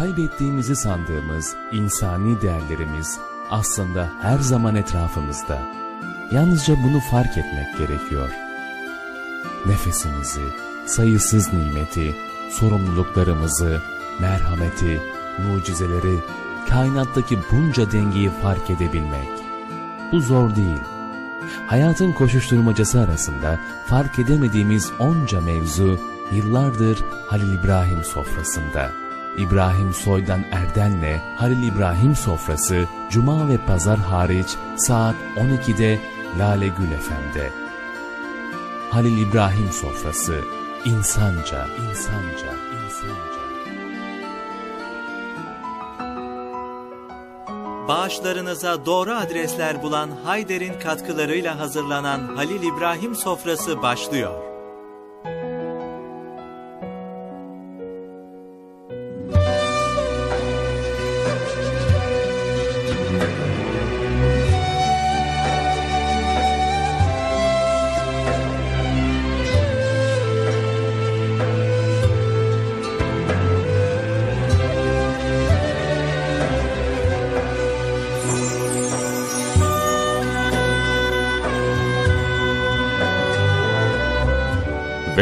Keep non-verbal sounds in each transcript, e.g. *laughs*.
kaybettiğimizi sandığımız insani değerlerimiz aslında her zaman etrafımızda. Yalnızca bunu fark etmek gerekiyor. Nefesimizi, sayısız nimeti, sorumluluklarımızı, merhameti, mucizeleri, kainattaki bunca dengeyi fark edebilmek. Bu zor değil. Hayatın koşuşturmacası arasında fark edemediğimiz onca mevzu yıllardır Halil İbrahim sofrasında. İbrahim Soydan Erden'le Halil İbrahim sofrası Cuma ve Pazar hariç saat 12'de Lale Gül FM'de. Halil İbrahim sofrası insanca, insanca, insanca. Bağışlarınıza doğru adresler bulan Hayder'in katkılarıyla hazırlanan Halil İbrahim sofrası başlıyor.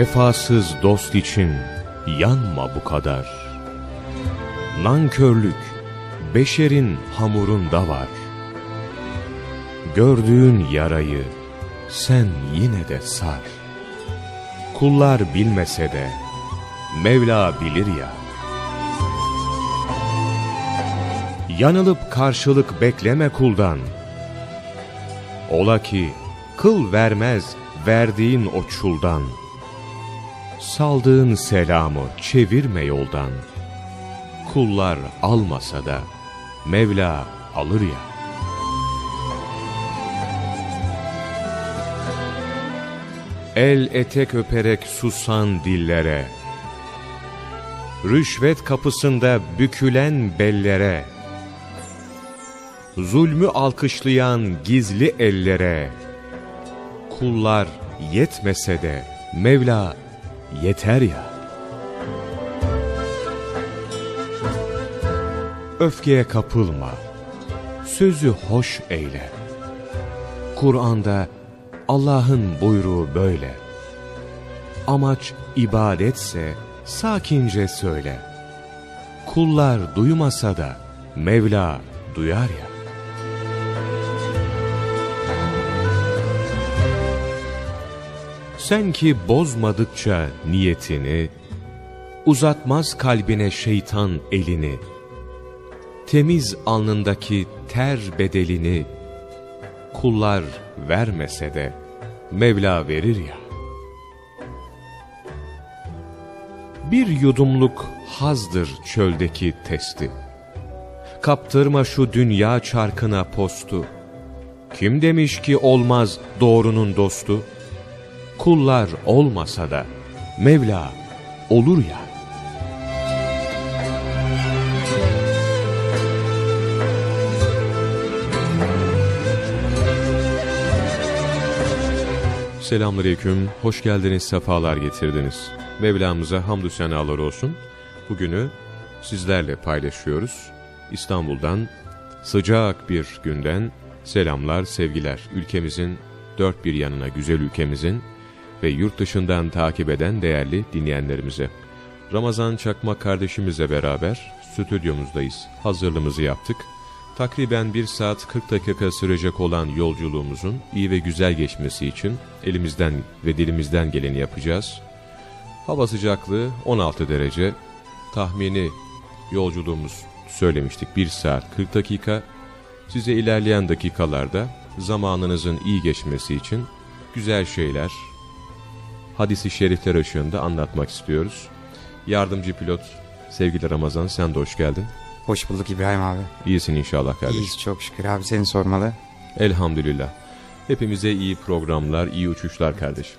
Vefasız dost için yanma bu kadar. Nankörlük beşerin hamurunda var. Gördüğün yarayı sen yine de sar. Kullar bilmese de Mevla bilir ya. Yanılıp karşılık bekleme kuldan. Ola ki kıl vermez verdiğin o çuldan. Saldığın selamı çevirme yoldan. Kullar almasa da Mevla alır ya. El etek öperek susan dillere, Rüşvet kapısında bükülen bellere, Zulmü alkışlayan gizli ellere, Kullar yetmese de Mevla yeter ya. Öfkeye kapılma, sözü hoş eyle. Kur'an'da Allah'ın buyruğu böyle. Amaç ibadetse sakince söyle. Kullar duymasa da Mevla duyar ya. Sen ki bozmadıkça niyetini, uzatmaz kalbine şeytan elini, temiz alnındaki ter bedelini, kullar vermese de Mevla verir ya. Bir yudumluk hazdır çöldeki testi. Kaptırma şu dünya çarkına postu. Kim demiş ki olmaz doğrunun dostu? Kullar olmasa da Mevla olur ya. Selamünaleyküm, hoş geldiniz, sefalar getirdiniz. Mevlamıza hamdü senalar olsun. Bugünü sizlerle paylaşıyoruz. İstanbul'dan sıcak bir günden selamlar, sevgiler. Ülkemizin dört bir yanına, güzel ülkemizin ve yurt dışından takip eden değerli dinleyenlerimize. Ramazan Çakma kardeşimizle beraber stüdyomuzdayız. Hazırlığımızı yaptık. Takriben 1 saat 40 dakika sürecek olan yolculuğumuzun iyi ve güzel geçmesi için elimizden ve dilimizden geleni yapacağız. Hava sıcaklığı 16 derece. Tahmini yolculuğumuz söylemiştik 1 saat 40 dakika. Size ilerleyen dakikalarda zamanınızın iyi geçmesi için güzel şeyler, hadisi şerifler ışığında anlatmak istiyoruz. Yardımcı pilot sevgili Ramazan sen de hoş geldin. Hoş bulduk İbrahim abi. İyisin inşallah kardeşim. İyiyiz çok şükür abi seni sormalı. Elhamdülillah. Hepimize iyi programlar, iyi uçuşlar kardeşim.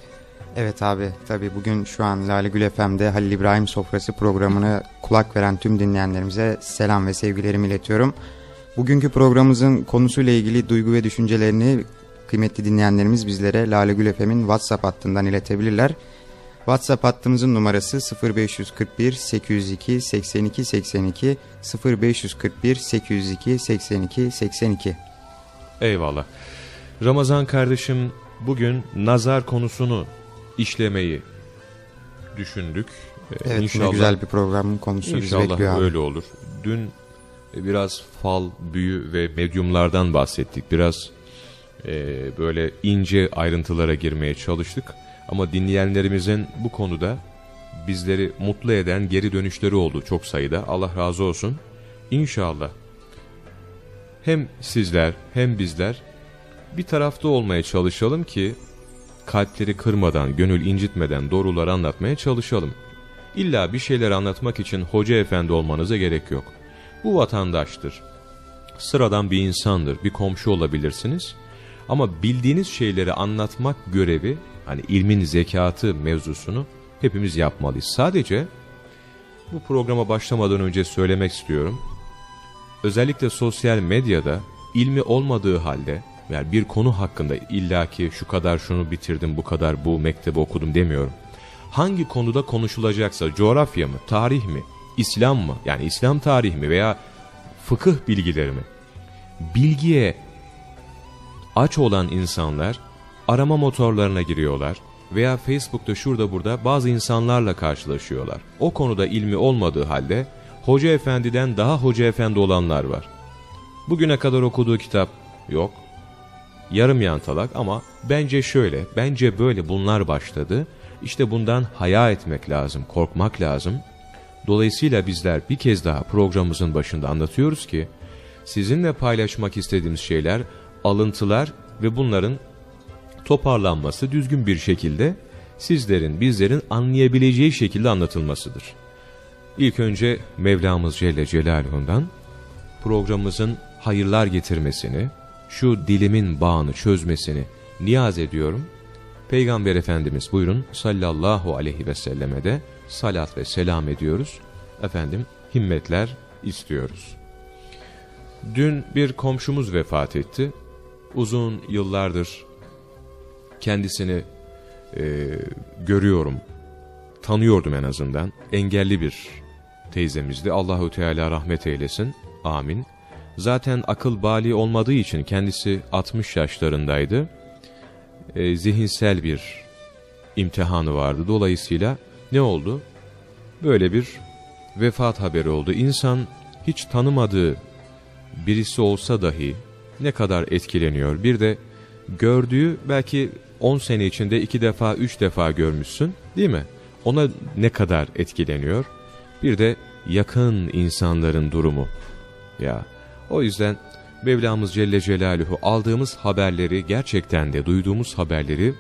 Evet abi tabi bugün şu an Lale Gül FM'de Halil İbrahim Sofrası programını kulak veren tüm dinleyenlerimize selam ve sevgilerimi iletiyorum. Bugünkü programımızın konusuyla ilgili duygu ve düşüncelerini kıymetli dinleyenlerimiz bizlere Lale Gül FM'in WhatsApp hattından iletebilirler. WhatsApp hattımızın numarası 0541 802 82 82 0541 802 82 82. Eyvallah. Ramazan kardeşim bugün nazar konusunu işlemeyi düşündük. Ee, Evet İnşallah- güzel bir programın konusu bizi bekliyor İnşallah öyle olur. Dün biraz fal, büyü ve medyumlardan bahsettik. Biraz e, böyle ince ayrıntılara girmeye çalıştık. Ama dinleyenlerimizin bu konuda bizleri mutlu eden geri dönüşleri oldu çok sayıda. Allah razı olsun. İnşallah hem sizler hem bizler bir tarafta olmaya çalışalım ki kalpleri kırmadan, gönül incitmeden doğruları anlatmaya çalışalım. İlla bir şeyler anlatmak için hoca efendi olmanıza gerek yok. Bu vatandaştır. Sıradan bir insandır, bir komşu olabilirsiniz. Ama bildiğiniz şeyleri anlatmak görevi, hani ilmin zekatı mevzusunu hepimiz yapmalıyız. Sadece bu programa başlamadan önce söylemek istiyorum. Özellikle sosyal medyada ilmi olmadığı halde, yani bir konu hakkında illaki şu kadar şunu bitirdim, bu kadar bu mektebi okudum demiyorum hangi konuda konuşulacaksa coğrafya mı, tarih mi, İslam mı yani İslam tarihi mi veya fıkıh bilgileri mi? Bilgiye aç olan insanlar arama motorlarına giriyorlar veya Facebook'ta şurada burada bazı insanlarla karşılaşıyorlar. O konuda ilmi olmadığı halde hoca efendiden daha hoca efendi olanlar var. Bugüne kadar okuduğu kitap yok. Yarım yantalak ama bence şöyle, bence böyle bunlar başladı. İşte bundan haya etmek lazım, korkmak lazım. Dolayısıyla bizler bir kez daha programımızın başında anlatıyoruz ki, sizinle paylaşmak istediğimiz şeyler, alıntılar ve bunların toparlanması düzgün bir şekilde sizlerin, bizlerin anlayabileceği şekilde anlatılmasıdır. İlk önce Mevlamız Celle Celaluhu'ndan programımızın hayırlar getirmesini, şu dilimin bağını çözmesini niyaz ediyorum. Peygamber Efendimiz buyurun sallallahu aleyhi ve selleme de salat ve selam ediyoruz. Efendim himmetler istiyoruz. Dün bir komşumuz vefat etti. Uzun yıllardır kendisini e, görüyorum, tanıyordum en azından. Engelli bir teyzemizdi. Allahu Teala rahmet eylesin. Amin. Zaten akıl bali olmadığı için kendisi 60 yaşlarındaydı. E, zihinsel bir imtihanı vardı. Dolayısıyla ne oldu? Böyle bir vefat haberi oldu. İnsan hiç tanımadığı birisi olsa dahi ne kadar etkileniyor. Bir de gördüğü belki 10 sene içinde iki defa, üç defa görmüşsün değil mi? Ona ne kadar etkileniyor? Bir de yakın insanların durumu. Ya o yüzden Mevlamız Celle Celaluhu aldığımız haberleri gerçekten de duyduğumuz haberleri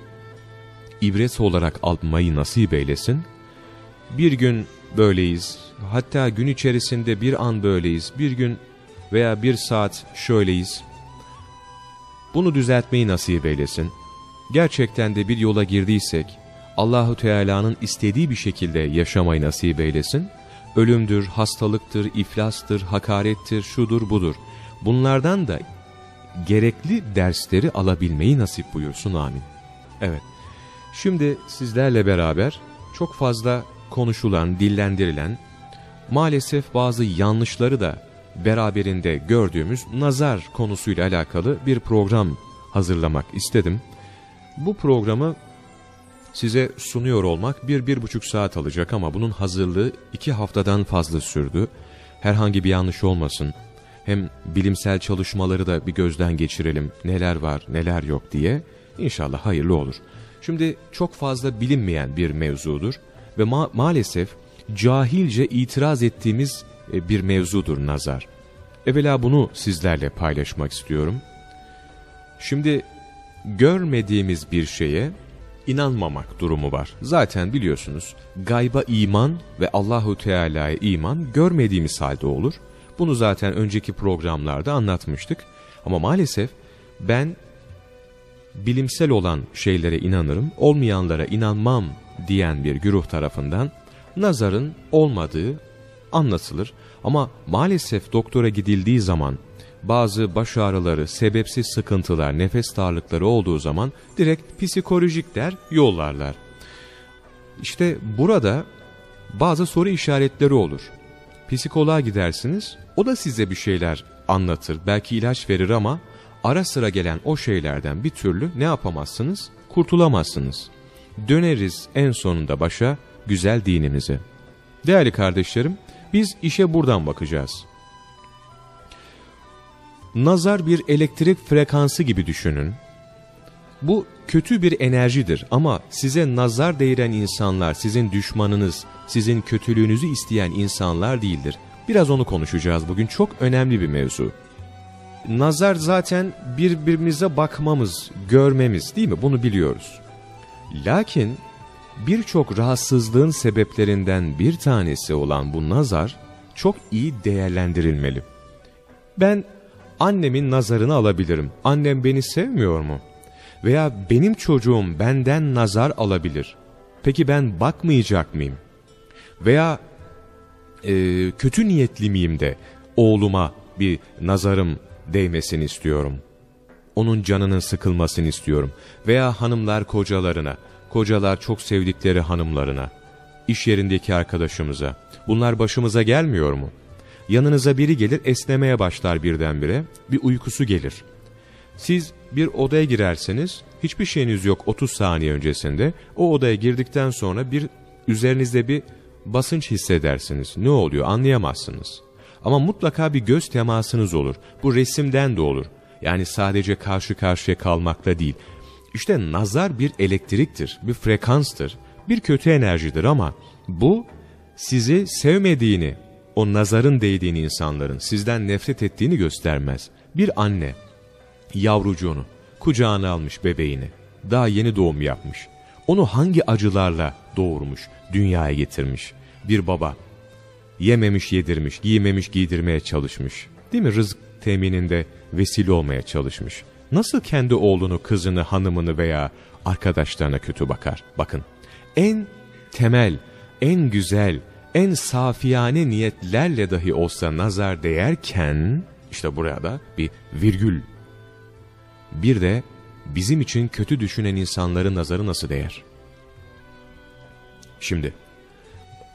ibret olarak almayı nasip eylesin. Bir gün böyleyiz, hatta gün içerisinde bir an böyleyiz, bir gün veya bir saat şöyleyiz. Bunu düzeltmeyi nasip eylesin. Gerçekten de bir yola girdiysek, Allahu Teala'nın istediği bir şekilde yaşamayı nasip eylesin. Ölümdür, hastalıktır, iflastır, hakarettir, şudur budur. Bunlardan da gerekli dersleri alabilmeyi nasip buyursun amin. Evet, şimdi sizlerle beraber çok fazla konuşulan, dillendirilen, maalesef bazı yanlışları da beraberinde gördüğümüz nazar konusuyla alakalı bir program hazırlamak istedim. Bu programı size sunuyor olmak bir, bir buçuk saat alacak ama bunun hazırlığı iki haftadan fazla sürdü. Herhangi bir yanlış olmasın. Hem bilimsel çalışmaları da bir gözden geçirelim. Neler var, neler yok diye. İnşallah hayırlı olur. Şimdi çok fazla bilinmeyen bir mevzudur ve ma maalesef cahilce itiraz ettiğimiz bir mevzudur nazar. Evvela bunu sizlerle paylaşmak istiyorum. Şimdi görmediğimiz bir şeye inanmamak durumu var. Zaten biliyorsunuz gayba iman ve Allahu Teala'ya iman görmediğimiz halde olur. Bunu zaten önceki programlarda anlatmıştık. Ama maalesef ben bilimsel olan şeylere inanırım, olmayanlara inanmam diyen bir güruh tarafından nazarın olmadığı anlatılır. Ama maalesef doktora gidildiği zaman bazı baş ağrıları, sebepsiz sıkıntılar, nefes darlıkları olduğu zaman direkt psikolojik der yollarlar. İşte burada bazı soru işaretleri olur. Psikoloğa gidersiniz, o da size bir şeyler anlatır, belki ilaç verir ama ara sıra gelen o şeylerden bir türlü ne yapamazsınız? Kurtulamazsınız. Döneriz en sonunda başa güzel dinimize. Değerli kardeşlerim, biz işe buradan bakacağız. Nazar bir elektrik frekansı gibi düşünün. Bu kötü bir enerjidir ama size nazar değiren insanlar, sizin düşmanınız, sizin kötülüğünüzü isteyen insanlar değildir. Biraz onu konuşacağız bugün. Çok önemli bir mevzu. Nazar zaten birbirimize bakmamız, görmemiz değil mi? Bunu biliyoruz. Lakin birçok rahatsızlığın sebeplerinden bir tanesi olan bu nazar çok iyi değerlendirilmeli. Ben annemin nazarını alabilirim. Annem beni sevmiyor mu? Veya benim çocuğum benden nazar alabilir. Peki ben bakmayacak mıyım? Veya e, kötü niyetli miyim de oğluma bir nazarım değmesini istiyorum. Onun canının sıkılmasını istiyorum. Veya hanımlar kocalarına, kocalar çok sevdikleri hanımlarına, iş yerindeki arkadaşımıza. Bunlar başımıza gelmiyor mu? Yanınıza biri gelir esnemeye başlar birdenbire, bir uykusu gelir. Siz bir odaya girerseniz, hiçbir şeyiniz yok 30 saniye öncesinde, o odaya girdikten sonra bir üzerinizde bir basınç hissedersiniz. Ne oluyor anlayamazsınız. Ama mutlaka bir göz temasınız olur. Bu resimden de olur. Yani sadece karşı karşıya kalmakla değil. İşte nazar bir elektriktir, bir frekanstır, bir kötü enerjidir ama bu sizi sevmediğini, o nazarın değdiğini insanların sizden nefret ettiğini göstermez. Bir anne yavrucuğunu kucağına almış bebeğini, daha yeni doğum yapmış. Onu hangi acılarla doğurmuş, dünyaya getirmiş. Bir baba yememiş yedirmiş, giymemiş giydirmeye çalışmış. Değil mi? Rızık temininde vesile olmaya çalışmış. Nasıl kendi oğlunu, kızını, hanımını veya arkadaşlarına kötü bakar? Bakın, en temel, en güzel, en safiyane niyetlerle dahi olsa nazar değerken, işte burada bir virgül. Bir de bizim için kötü düşünen insanların nazarı nasıl değer? Şimdi,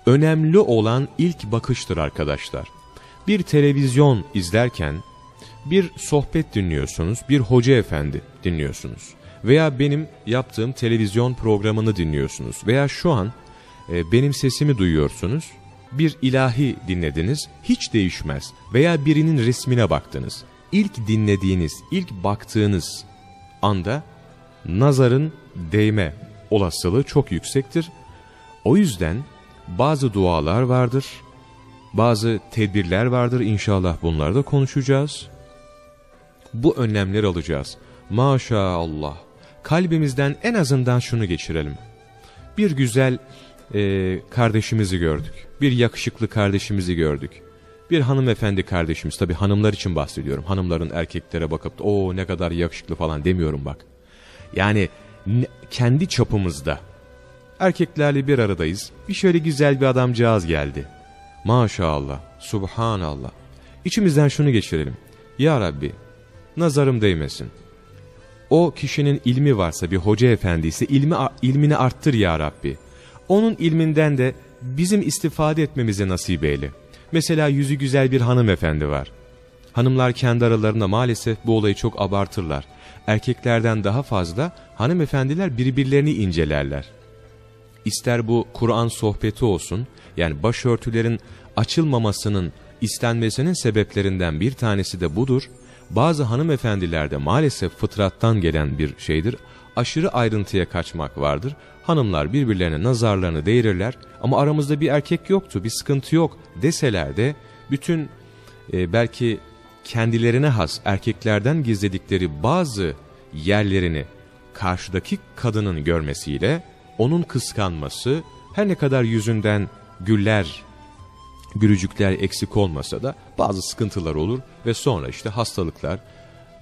önemli olan ilk bakıştır arkadaşlar. Bir televizyon izlerken, bir sohbet dinliyorsunuz, bir hoca efendi dinliyorsunuz. Veya benim yaptığım televizyon programını dinliyorsunuz. Veya şu an e, benim sesimi duyuyorsunuz. Bir ilahi dinlediniz, hiç değişmez. Veya birinin resmine baktınız. İlk dinlediğiniz, ilk baktığınız anda nazarın değme olasılığı çok yüksektir. O yüzden bazı dualar vardır, bazı tedbirler vardır inşallah bunları da konuşacağız. Bu önlemler alacağız. Maşallah. Kalbimizden en azından şunu geçirelim. Bir güzel e, kardeşimizi gördük. Bir yakışıklı kardeşimizi gördük. Bir hanımefendi kardeşimiz, tabi hanımlar için bahsediyorum. Hanımların erkeklere bakıp o ne kadar yakışıklı falan demiyorum bak. Yani kendi çapımızda erkeklerle bir aradayız. Bir şöyle güzel bir adamcağız geldi. Maşallah, subhanallah. İçimizden şunu geçirelim. Ya Rabbi, nazarım değmesin. O kişinin ilmi varsa bir hoca efendi ise ilmi, ilmini arttır ya Rabbi. Onun ilminden de bizim istifade etmemize nasip eyle. Mesela yüzü güzel bir hanımefendi var. Hanımlar kendi aralarında maalesef bu olayı çok abartırlar. Erkeklerden daha fazla hanımefendiler birbirlerini incelerler. İster bu Kur'an sohbeti olsun, yani başörtülerin açılmamasının istenmesinin sebeplerinden bir tanesi de budur. Bazı hanımefendilerde maalesef fıtrattan gelen bir şeydir. Aşırı ayrıntıya kaçmak vardır. Hanımlar birbirlerine nazarlarını değirirler ama aramızda bir erkek yoktu, bir sıkıntı yok deseler de bütün e, belki kendilerine has erkeklerden gizledikleri bazı yerlerini karşıdaki kadının görmesiyle onun kıskanması her ne kadar yüzünden güller, gülücükler eksik olmasa da bazı sıkıntılar olur ve sonra işte hastalıklar,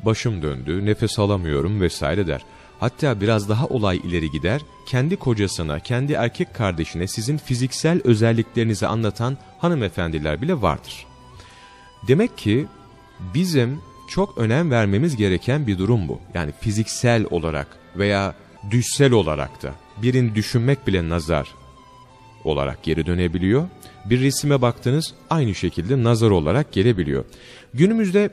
başım döndü, nefes alamıyorum vesaire der. Hatta biraz daha olay ileri gider, kendi kocasına, kendi erkek kardeşine sizin fiziksel özelliklerinizi anlatan hanımefendiler bile vardır. Demek ki bizim çok önem vermemiz gereken bir durum bu. Yani fiziksel olarak veya düşsel olarak da birini düşünmek bile nazar olarak geri dönebiliyor. Bir resime baktınız aynı şekilde nazar olarak gelebiliyor. Günümüzde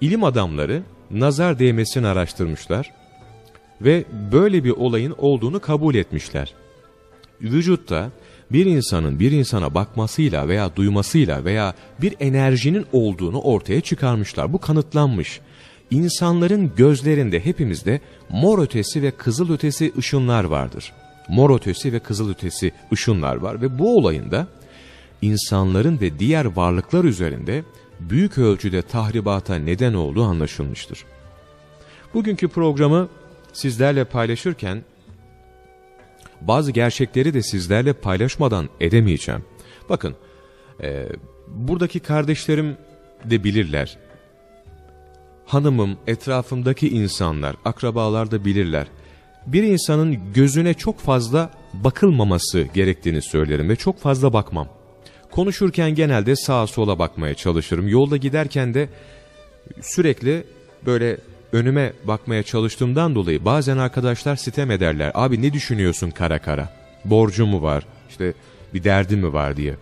ilim adamları nazar değmesini araştırmışlar ve böyle bir olayın olduğunu kabul etmişler. Vücutta bir insanın bir insana bakmasıyla veya duymasıyla veya bir enerjinin olduğunu ortaya çıkarmışlar. Bu kanıtlanmış. İnsanların gözlerinde hepimizde mor ötesi ve kızıl ötesi ışınlar vardır. Mor ötesi ve kızıl ötesi ışınlar var ve bu olayın da insanların ve diğer varlıklar üzerinde büyük ölçüde tahribata neden olduğu anlaşılmıştır. Bugünkü programı sizlerle paylaşırken bazı gerçekleri de sizlerle paylaşmadan edemeyeceğim. Bakın, e, buradaki kardeşlerim de bilirler. Hanımım, etrafımdaki insanlar, akrabalar da bilirler. Bir insanın gözüne çok fazla bakılmaması gerektiğini söylerim ve çok fazla bakmam. Konuşurken genelde sağa sola bakmaya çalışırım. Yolda giderken de sürekli böyle önüme bakmaya çalıştığımdan dolayı bazen arkadaşlar sitem ederler. Abi ne düşünüyorsun kara kara? Borcu mu var? İşte bir derdi mi var diye.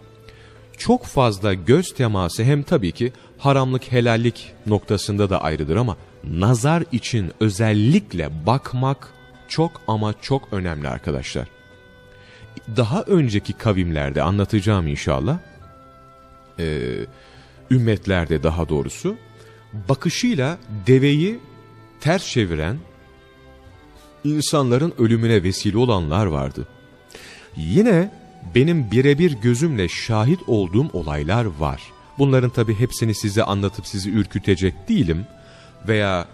Çok fazla göz teması hem tabii ki haramlık helallik noktasında da ayrıdır ama nazar için özellikle bakmak çok ama çok önemli arkadaşlar. Daha önceki kavimlerde anlatacağım inşallah. Ee, ümmetlerde daha doğrusu bakışıyla deveyi ters çeviren insanların ölümüne vesile olanlar vardı. Yine benim birebir gözümle şahit olduğum olaylar var. Bunların tabi hepsini size anlatıp sizi ürkütecek değilim veya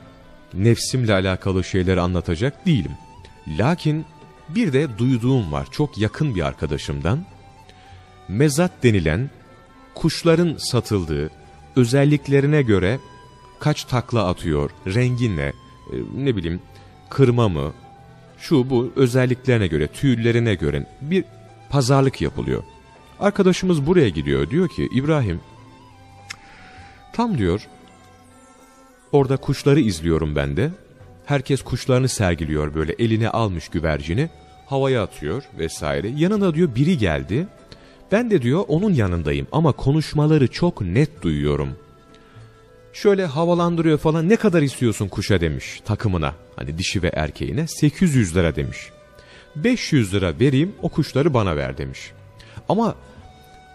nefsimle alakalı şeyleri anlatacak değilim. Lakin bir de duyduğum var çok yakın bir arkadaşımdan. Mezat denilen kuşların satıldığı özelliklerine göre kaç takla atıyor, renginle, e, ne bileyim kırma mı, şu bu özelliklerine göre, tüylerine göre bir pazarlık yapılıyor. Arkadaşımız buraya gidiyor diyor ki İbrahim tam diyor orada kuşları izliyorum ben de. Herkes kuşlarını sergiliyor böyle eline almış güvercini havaya atıyor vesaire. Yanına diyor biri geldi. Ben de diyor onun yanındayım ama konuşmaları çok net duyuyorum. Şöyle havalandırıyor falan ne kadar istiyorsun kuşa demiş takımına. Hani dişi ve erkeğine 800 lira demiş. 500 lira vereyim o kuşları bana ver demiş. Ama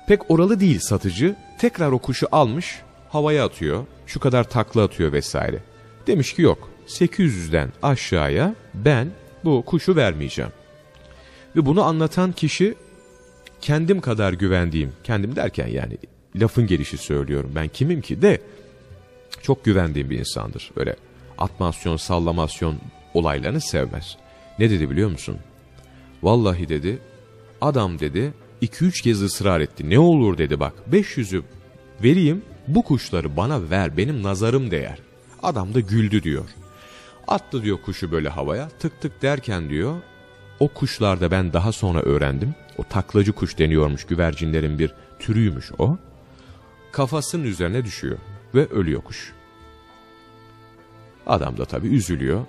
pek oralı değil satıcı tekrar o kuşu almış havaya atıyor şu kadar takla atıyor vesaire. Demiş ki yok 800'den aşağıya ben bu kuşu vermeyeceğim. Ve bunu anlatan kişi kendim kadar güvendiğim, kendim derken yani lafın gelişi söylüyorum ben kimim ki de çok güvendiğim bir insandır. Böyle atmasyon, sallamasyon olaylarını sevmez. Ne dedi biliyor musun? Vallahi dedi, adam dedi 2-3 kez ısrar etti. Ne olur dedi bak 500'ü vereyim bu kuşları bana ver benim nazarım değer. Adam da güldü diyor. Attı diyor kuşu böyle havaya tık tık derken diyor o kuşlarda ben daha sonra öğrendim. O taklacı kuş deniyormuş güvercinlerin bir türüymüş o. Kafasının üzerine düşüyor ve ölüyor kuş. Adam da tabii üzülüyor.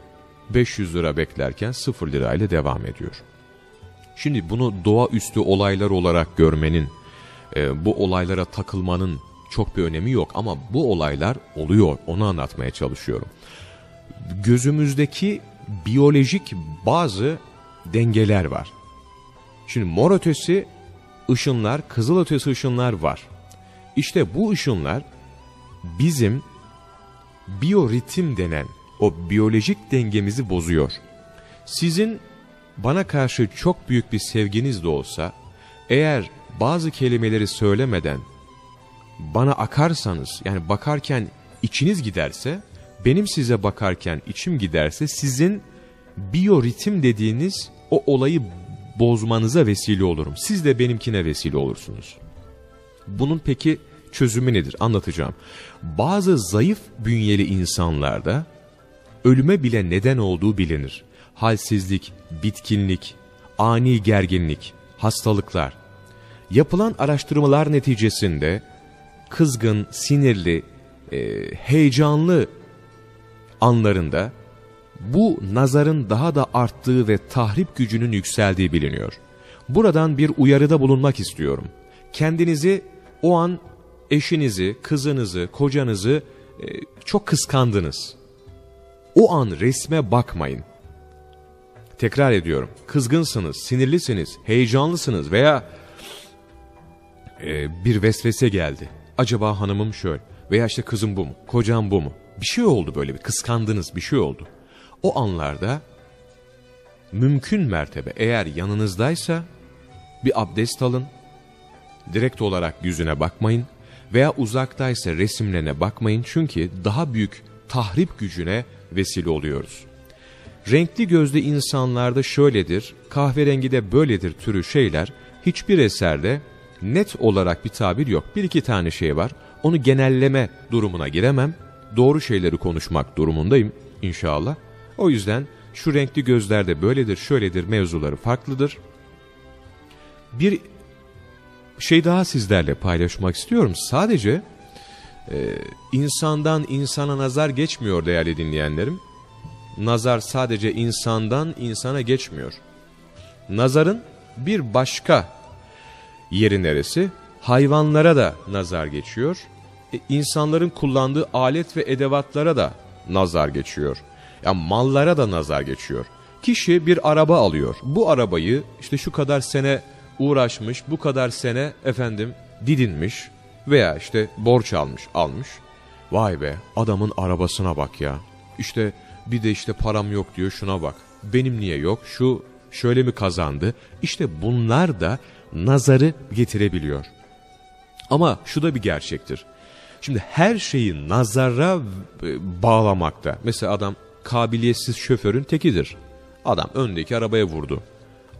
500 lira beklerken 0 lirayla devam ediyor. Şimdi bunu doğaüstü olaylar olarak görmenin, e, bu olaylara takılmanın çok bir önemi yok ama bu olaylar oluyor. Onu anlatmaya çalışıyorum. Gözümüzdeki biyolojik bazı dengeler var. Şimdi mor ötesi ışınlar, kızıl ötesi ışınlar var. İşte bu ışınlar bizim biyoritim denen o biyolojik dengemizi bozuyor. Sizin bana karşı çok büyük bir sevginiz de olsa, eğer bazı kelimeleri söylemeden bana akarsanız, yani bakarken içiniz giderse, benim size bakarken içim giderse sizin biyoritim dediğiniz o olayı bozmanıza vesile olurum. Siz de benimkine vesile olursunuz. Bunun peki çözümü nedir? Anlatacağım. Bazı zayıf bünyeli insanlarda ölüme bile neden olduğu bilinir. Halsizlik, bitkinlik, ani gerginlik, hastalıklar. Yapılan araştırmalar neticesinde kızgın, sinirli, e, heyecanlı anlarında bu nazarın daha da arttığı ve tahrip gücünün yükseldiği biliniyor. Buradan bir uyarıda bulunmak istiyorum. Kendinizi o an eşinizi, kızınızı, kocanızı e, çok kıskandınız. O an resme bakmayın. Tekrar ediyorum. Kızgınsınız, sinirlisiniz, heyecanlısınız veya e, bir vesvese geldi. Acaba hanımım şöyle veya işte kızım bu mu, kocam bu mu? Bir şey oldu böyle bir kıskandınız bir şey oldu. O anlarda mümkün mertebe eğer yanınızdaysa bir abdest alın. Direkt olarak yüzüne bakmayın veya uzaktaysa resimlerine bakmayın çünkü daha büyük tahrip gücüne vesile oluyoruz. Renkli gözlü insanlarda şöyledir, kahverengi de böyledir türü şeyler hiçbir eserde net olarak bir tabir yok. Bir iki tane şey var. Onu genelleme durumuna giremem. Doğru şeyleri konuşmak durumundayım inşallah. O yüzden şu renkli gözlerde böyledir, şöyledir mevzuları farklıdır. Bir şey daha sizlerle paylaşmak istiyorum. Sadece e, insandan insana nazar geçmiyor değerli dinleyenlerim. Nazar sadece insandan insana geçmiyor. Nazarın bir başka yeri neresi? Hayvanlara da nazar geçiyor. E, insanların kullandığı alet ve edevatlara da nazar geçiyor. Yani mallara da nazar geçiyor. Kişi bir araba alıyor. Bu arabayı işte şu kadar sene uğraşmış, bu kadar sene efendim didinmiş veya işte borç almış, almış. Vay be adamın arabasına bak ya. İşte bir de işte param yok diyor şuna bak. Benim niye yok? Şu şöyle mi kazandı? İşte bunlar da nazarı getirebiliyor. Ama şu da bir gerçektir. Şimdi her şeyi nazara e, bağlamakta. Mesela adam kabiliyetsiz şoförün tekidir. Adam öndeki arabaya vurdu.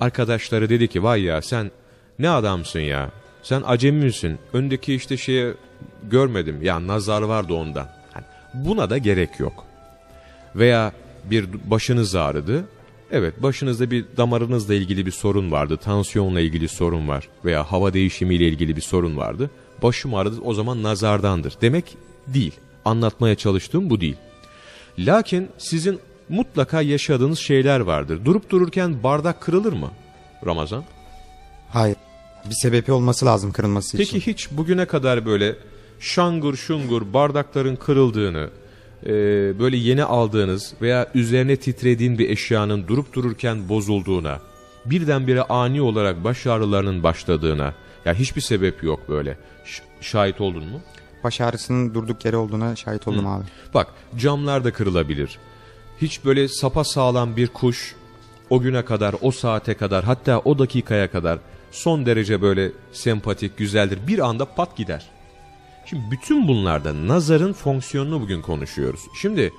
Arkadaşları dedi ki vay ya sen ne adamsın ya. Sen acemi misin? Öndeki işte şeye görmedim. Ya nazar vardı ondan. Yani buna da gerek yok. Veya bir başınız ağrıdı. Evet başınızda bir damarınızla ilgili bir sorun vardı. Tansiyonla ilgili sorun var. Veya hava değişimiyle ilgili bir sorun vardı. Başım ağrıdı o zaman nazardandır. Demek değil. Anlatmaya çalıştığım bu değil. Lakin sizin mutlaka yaşadığınız şeyler vardır. Durup dururken bardak kırılır mı Ramazan? Hayır. Bir sebebi olması lazım kırılması Peki için. Peki hiç bugüne kadar böyle şangur şungur bardakların kırıldığını, e, böyle yeni aldığınız veya üzerine titrediğin bir eşyanın durup dururken bozulduğuna, birdenbire ani olarak baş ağrılarının başladığına, ya hiçbir sebep yok böyle. Ş şahit oldun mu? Baş ağrısının durduk yere olduğuna şahit oldum Hı. abi. Bak camlar da kırılabilir. Hiç böyle sapa sağlam bir kuş o güne kadar, o saate kadar, hatta o dakikaya kadar son derece böyle sempatik, güzeldir. Bir anda pat gider. Şimdi bütün bunlarda nazarın fonksiyonunu bugün konuşuyoruz. Şimdi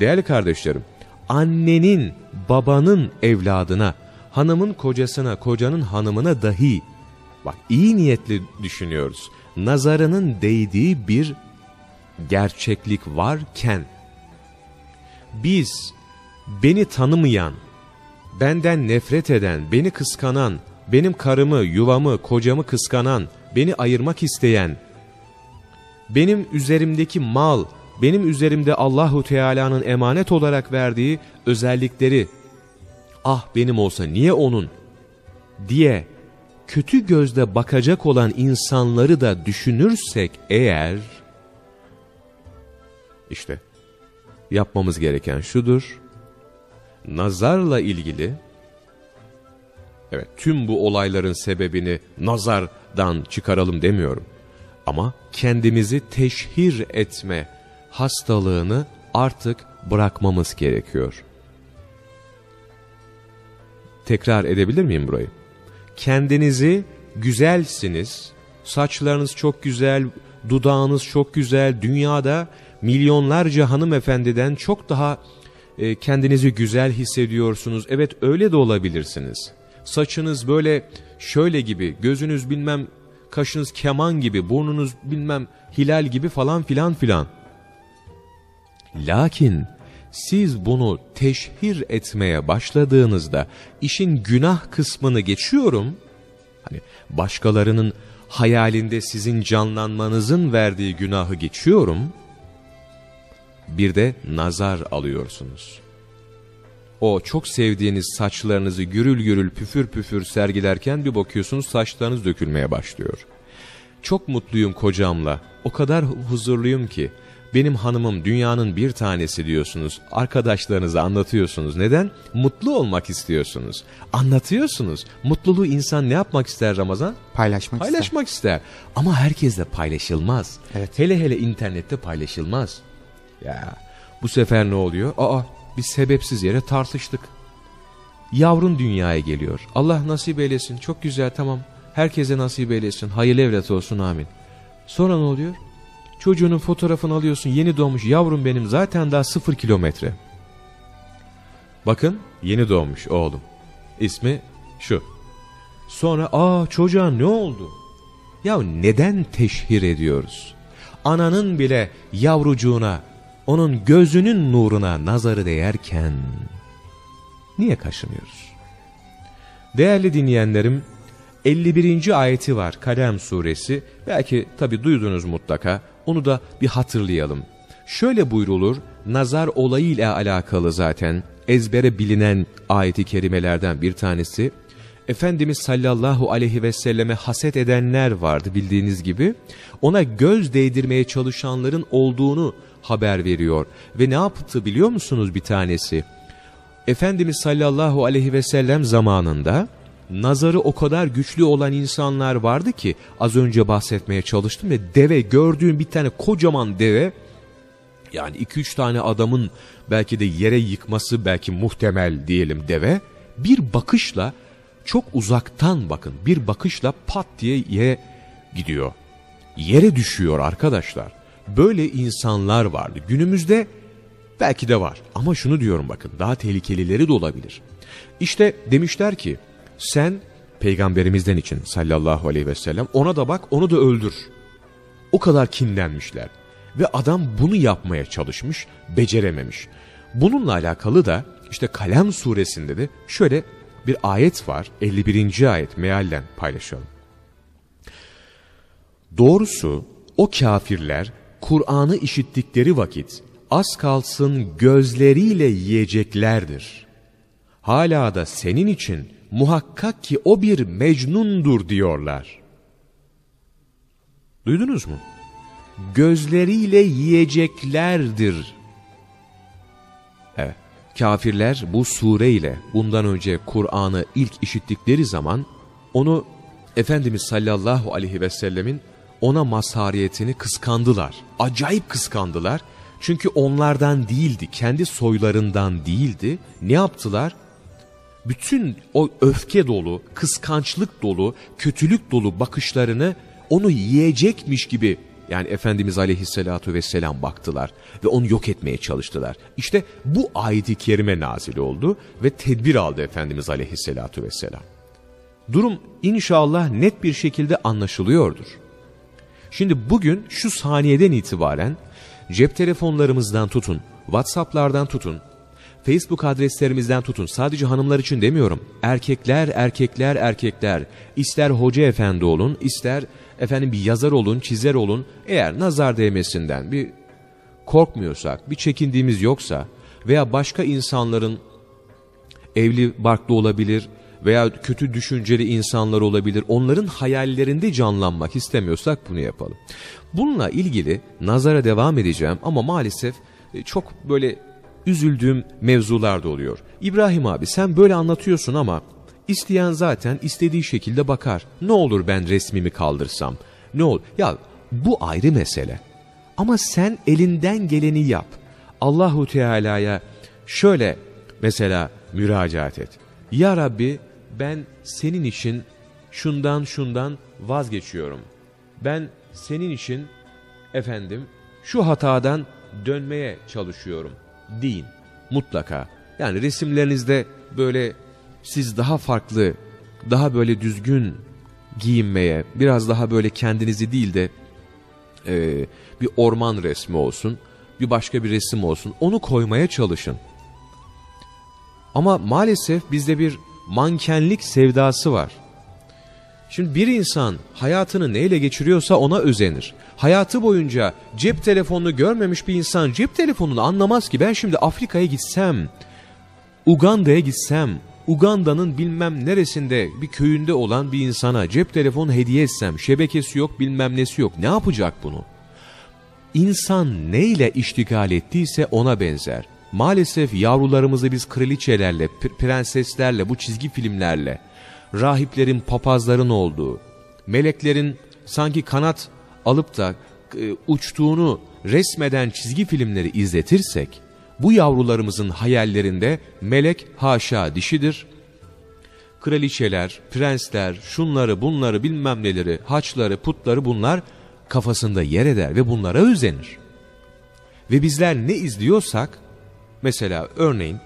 değerli kardeşlerim, annenin, babanın evladına, hanımın kocasına, kocanın hanımına dahi, bak iyi niyetli düşünüyoruz, nazarının değdiği bir gerçeklik varken, biz beni tanımayan, benden nefret eden, beni kıskanan, benim karımı, yuvamı, kocamı kıskanan, beni ayırmak isteyen, benim üzerimdeki mal, benim üzerimde Allahu Teala'nın emanet olarak verdiği özellikleri, ah benim olsa niye onun diye kötü gözle bakacak olan insanları da düşünürsek eğer, işte yapmamız gereken şudur, nazarla ilgili, evet tüm bu olayların sebebini nazardan çıkaralım demiyorum. Ama kendimizi teşhir etme hastalığını artık bırakmamız gerekiyor. Tekrar edebilir miyim burayı? Kendinizi güzelsiniz, saçlarınız çok güzel, dudağınız çok güzel, dünyada milyonlarca hanımefendiden çok daha e, kendinizi güzel hissediyorsunuz. Evet öyle de olabilirsiniz. Saçınız böyle şöyle gibi, gözünüz bilmem kaşınız keman gibi, burnunuz bilmem hilal gibi falan filan filan. Lakin siz bunu teşhir etmeye başladığınızda işin günah kısmını geçiyorum. Hani başkalarının hayalinde sizin canlanmanızın verdiği günahı geçiyorum. Bir de nazar alıyorsunuz. O çok sevdiğiniz saçlarınızı gürül gürül püfür püfür sergilerken bir bakıyorsunuz saçlarınız dökülmeye başlıyor. Çok mutluyum kocamla. O kadar huzurluyum ki. Benim hanımım dünyanın bir tanesi diyorsunuz. Arkadaşlarınıza anlatıyorsunuz. Neden? Mutlu olmak istiyorsunuz. Anlatıyorsunuz. Mutluluğu insan ne yapmak ister Ramazan? Paylaşmak, ister. Paylaşmak ister. Ama herkesle paylaşılmaz. Evet. Hele hele internette paylaşılmaz. Ya bu sefer ne oluyor? Aa biz sebepsiz yere tartıştık. Yavrun dünyaya geliyor. Allah nasip eylesin. Çok güzel tamam. Herkese nasip eylesin. Hayırlı evlat olsun amin. Sonra ne oluyor? Çocuğunun fotoğrafını alıyorsun. Yeni doğmuş yavrum benim zaten daha sıfır kilometre. Bakın yeni doğmuş oğlum. İsmi şu. Sonra aa çocuğa ne oldu? Ya neden teşhir ediyoruz? Ananın bile yavrucuğuna, onun gözünün nuruna nazarı değerken niye kaşınıyoruz? Değerli dinleyenlerim, 51. ayeti var Kalem suresi. Belki tabi duydunuz mutlaka. Onu da bir hatırlayalım. Şöyle buyrulur, nazar olayıyla alakalı zaten ezbere bilinen ayeti kerimelerden bir tanesi. Efendimiz sallallahu aleyhi ve selleme haset edenler vardı bildiğiniz gibi. Ona göz değdirmeye çalışanların olduğunu haber veriyor. Ve ne yaptı biliyor musunuz bir tanesi? Efendimiz sallallahu aleyhi ve sellem zamanında nazarı o kadar güçlü olan insanlar vardı ki az önce bahsetmeye çalıştım ve deve gördüğün bir tane kocaman deve yani 2-3 tane adamın belki de yere yıkması belki muhtemel diyelim deve bir bakışla çok uzaktan bakın bir bakışla pat diye yere gidiyor. Yere düşüyor arkadaşlar. Böyle insanlar vardı. Günümüzde belki de var. Ama şunu diyorum bakın daha tehlikelileri de olabilir. İşte demişler ki sen peygamberimizden için sallallahu aleyhi ve sellem ona da bak onu da öldür. O kadar kinlenmişler. Ve adam bunu yapmaya çalışmış, becerememiş. Bununla alakalı da işte Kalem suresinde de şöyle bir ayet var. 51. ayet meallen paylaşalım. Doğrusu o kafirler Kur'an'ı işittikleri vakit az kalsın gözleriyle yiyeceklerdir. Hala da senin için muhakkak ki o bir mecnundur diyorlar. Duydunuz mu? Gözleriyle yiyeceklerdir. Evet, kafirler bu sure ile bundan önce Kur'an'ı ilk işittikleri zaman onu Efendimiz sallallahu aleyhi ve sellemin ona mazhariyetini kıskandılar. Acayip kıskandılar. Çünkü onlardan değildi, kendi soylarından değildi. Ne yaptılar? bütün o öfke dolu, kıskançlık dolu, kötülük dolu bakışlarını onu yiyecekmiş gibi yani Efendimiz aleyhissalatu vesselam baktılar ve onu yok etmeye çalıştılar. İşte bu ayeti kerime nazil oldu ve tedbir aldı Efendimiz aleyhissalatu vesselam. Durum inşallah net bir şekilde anlaşılıyordur. Şimdi bugün şu saniyeden itibaren cep telefonlarımızdan tutun, Whatsapp'lardan tutun, Facebook adreslerimizden tutun. Sadece hanımlar için demiyorum. Erkekler, erkekler, erkekler. İster hoca efendi olun, ister efendim bir yazar olun, çizer olun. Eğer nazar değmesinden bir korkmuyorsak, bir çekindiğimiz yoksa veya başka insanların evli barklı olabilir veya kötü düşünceli insanlar olabilir. Onların hayallerinde canlanmak istemiyorsak bunu yapalım. Bununla ilgili nazara devam edeceğim ama maalesef e, çok böyle üzüldüğüm mevzular da oluyor. İbrahim abi sen böyle anlatıyorsun ama isteyen zaten istediği şekilde bakar. Ne olur ben resmimi kaldırsam? Ne olur? Ya bu ayrı mesele. Ama sen elinden geleni yap. Allahu Teala'ya şöyle mesela müracaat et. Ya Rabbi ben senin için şundan şundan vazgeçiyorum. Ben senin için efendim şu hatadan dönmeye çalışıyorum.'' deyin. Mutlaka. Yani resimlerinizde böyle siz daha farklı, daha böyle düzgün giyinmeye, biraz daha böyle kendinizi değil de e, bir orman resmi olsun, bir başka bir resim olsun, onu koymaya çalışın. Ama maalesef bizde bir mankenlik sevdası var. Şimdi bir insan hayatını neyle geçiriyorsa ona özenir. Hayatı boyunca cep telefonunu görmemiş bir insan cep telefonunu anlamaz ki ben şimdi Afrika'ya gitsem Uganda'ya gitsem, Uganda'nın bilmem neresinde bir köyünde olan bir insana cep telefonu hediye etsem, şebekesi yok bilmem nesi yok. Ne yapacak bunu? İnsan neyle iştigal ettiyse ona benzer. Maalesef yavrularımızı biz kraliçelerle, prenseslerle, bu çizgi filmlerle, rahiplerin, papazların olduğu, meleklerin sanki kanat alıp da e, uçtuğunu resmeden çizgi filmleri izletirsek, bu yavrularımızın hayallerinde melek haşa dişidir. Kraliçeler, prensler, şunları bunları bilmem neleri, haçları, putları bunlar kafasında yer eder ve bunlara özenir. Ve bizler ne izliyorsak, mesela örneğin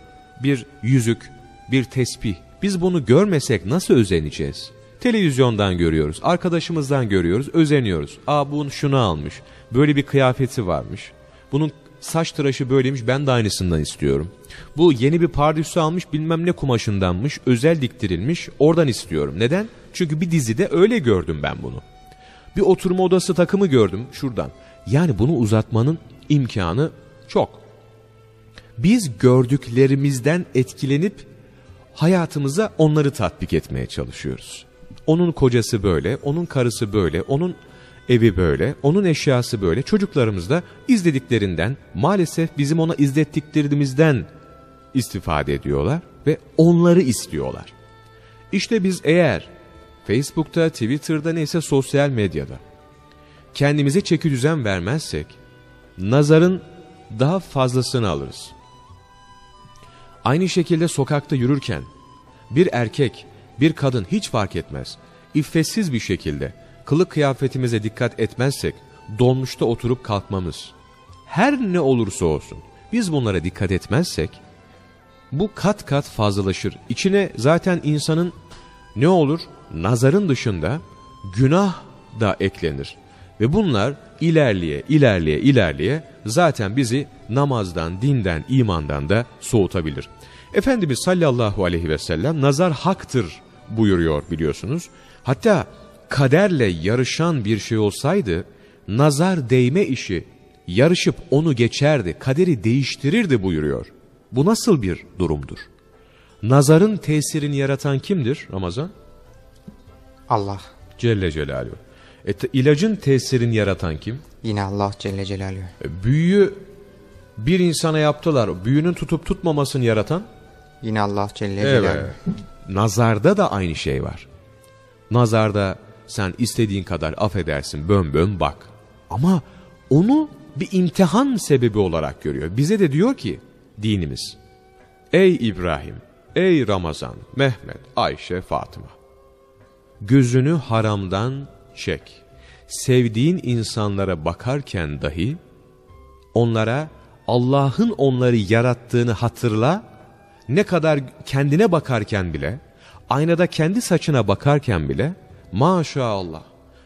bir yüzük, bir tesbih, biz bunu görmesek nasıl özeneceğiz? Televizyondan görüyoruz, arkadaşımızdan görüyoruz, özeniyoruz. Aa bu şunu almış, böyle bir kıyafeti varmış. Bunun saç tıraşı böyleymiş ben de aynısından istiyorum. Bu yeni bir pardüsü almış bilmem ne kumaşındanmış, özel diktirilmiş, oradan istiyorum. Neden? Çünkü bir dizide öyle gördüm ben bunu. Bir oturma odası takımı gördüm şuradan. Yani bunu uzatmanın imkanı çok. Biz gördüklerimizden etkilenip hayatımıza onları tatbik etmeye çalışıyoruz. Onun kocası böyle, onun karısı böyle, onun evi böyle, onun eşyası böyle. Çocuklarımız da izlediklerinden, maalesef bizim ona izlettiklerimizden istifade ediyorlar ve onları istiyorlar. İşte biz eğer Facebook'ta, Twitter'da neyse sosyal medyada kendimize çeki düzen vermezsek nazarın daha fazlasını alırız. Aynı şekilde sokakta yürürken bir erkek, bir kadın hiç fark etmez. İffetsiz bir şekilde kılık kıyafetimize dikkat etmezsek dolmuşta oturup kalkmamız. Her ne olursa olsun biz bunlara dikkat etmezsek bu kat kat fazlalaşır. İçine zaten insanın ne olur? Nazarın dışında günah da eklenir. Ve bunlar ilerleye ilerleye ilerleye zaten bizi namazdan, dinden, imandan da soğutabilir. Efendimiz sallallahu aleyhi ve sellem nazar haktır buyuruyor biliyorsunuz. Hatta kaderle yarışan bir şey olsaydı nazar değme işi yarışıp onu geçerdi, kaderi değiştirirdi buyuruyor. Bu nasıl bir durumdur? Nazarın tesirini yaratan kimdir Ramazan? Allah. Celle Celaluhu. E, ilacın tesirini yaratan kim? Yine Allah Celle Celaluhu. E, büyüyü bir insana yaptılar. Büyünün tutup tutmamasını yaratan? Yine Allah Celle evet. Celaluhu. Nazarda da aynı şey var. Nazarda sen istediğin kadar affedersin bön bön bak. Ama onu bir imtihan sebebi olarak görüyor. Bize de diyor ki dinimiz. Ey İbrahim, ey Ramazan, Mehmet, Ayşe, Fatıma. Gözünü haramdan çek. Sevdiğin insanlara bakarken dahi onlara Allah'ın onları yarattığını hatırla. Ne kadar kendine bakarken bile, aynada kendi saçına bakarken bile maşallah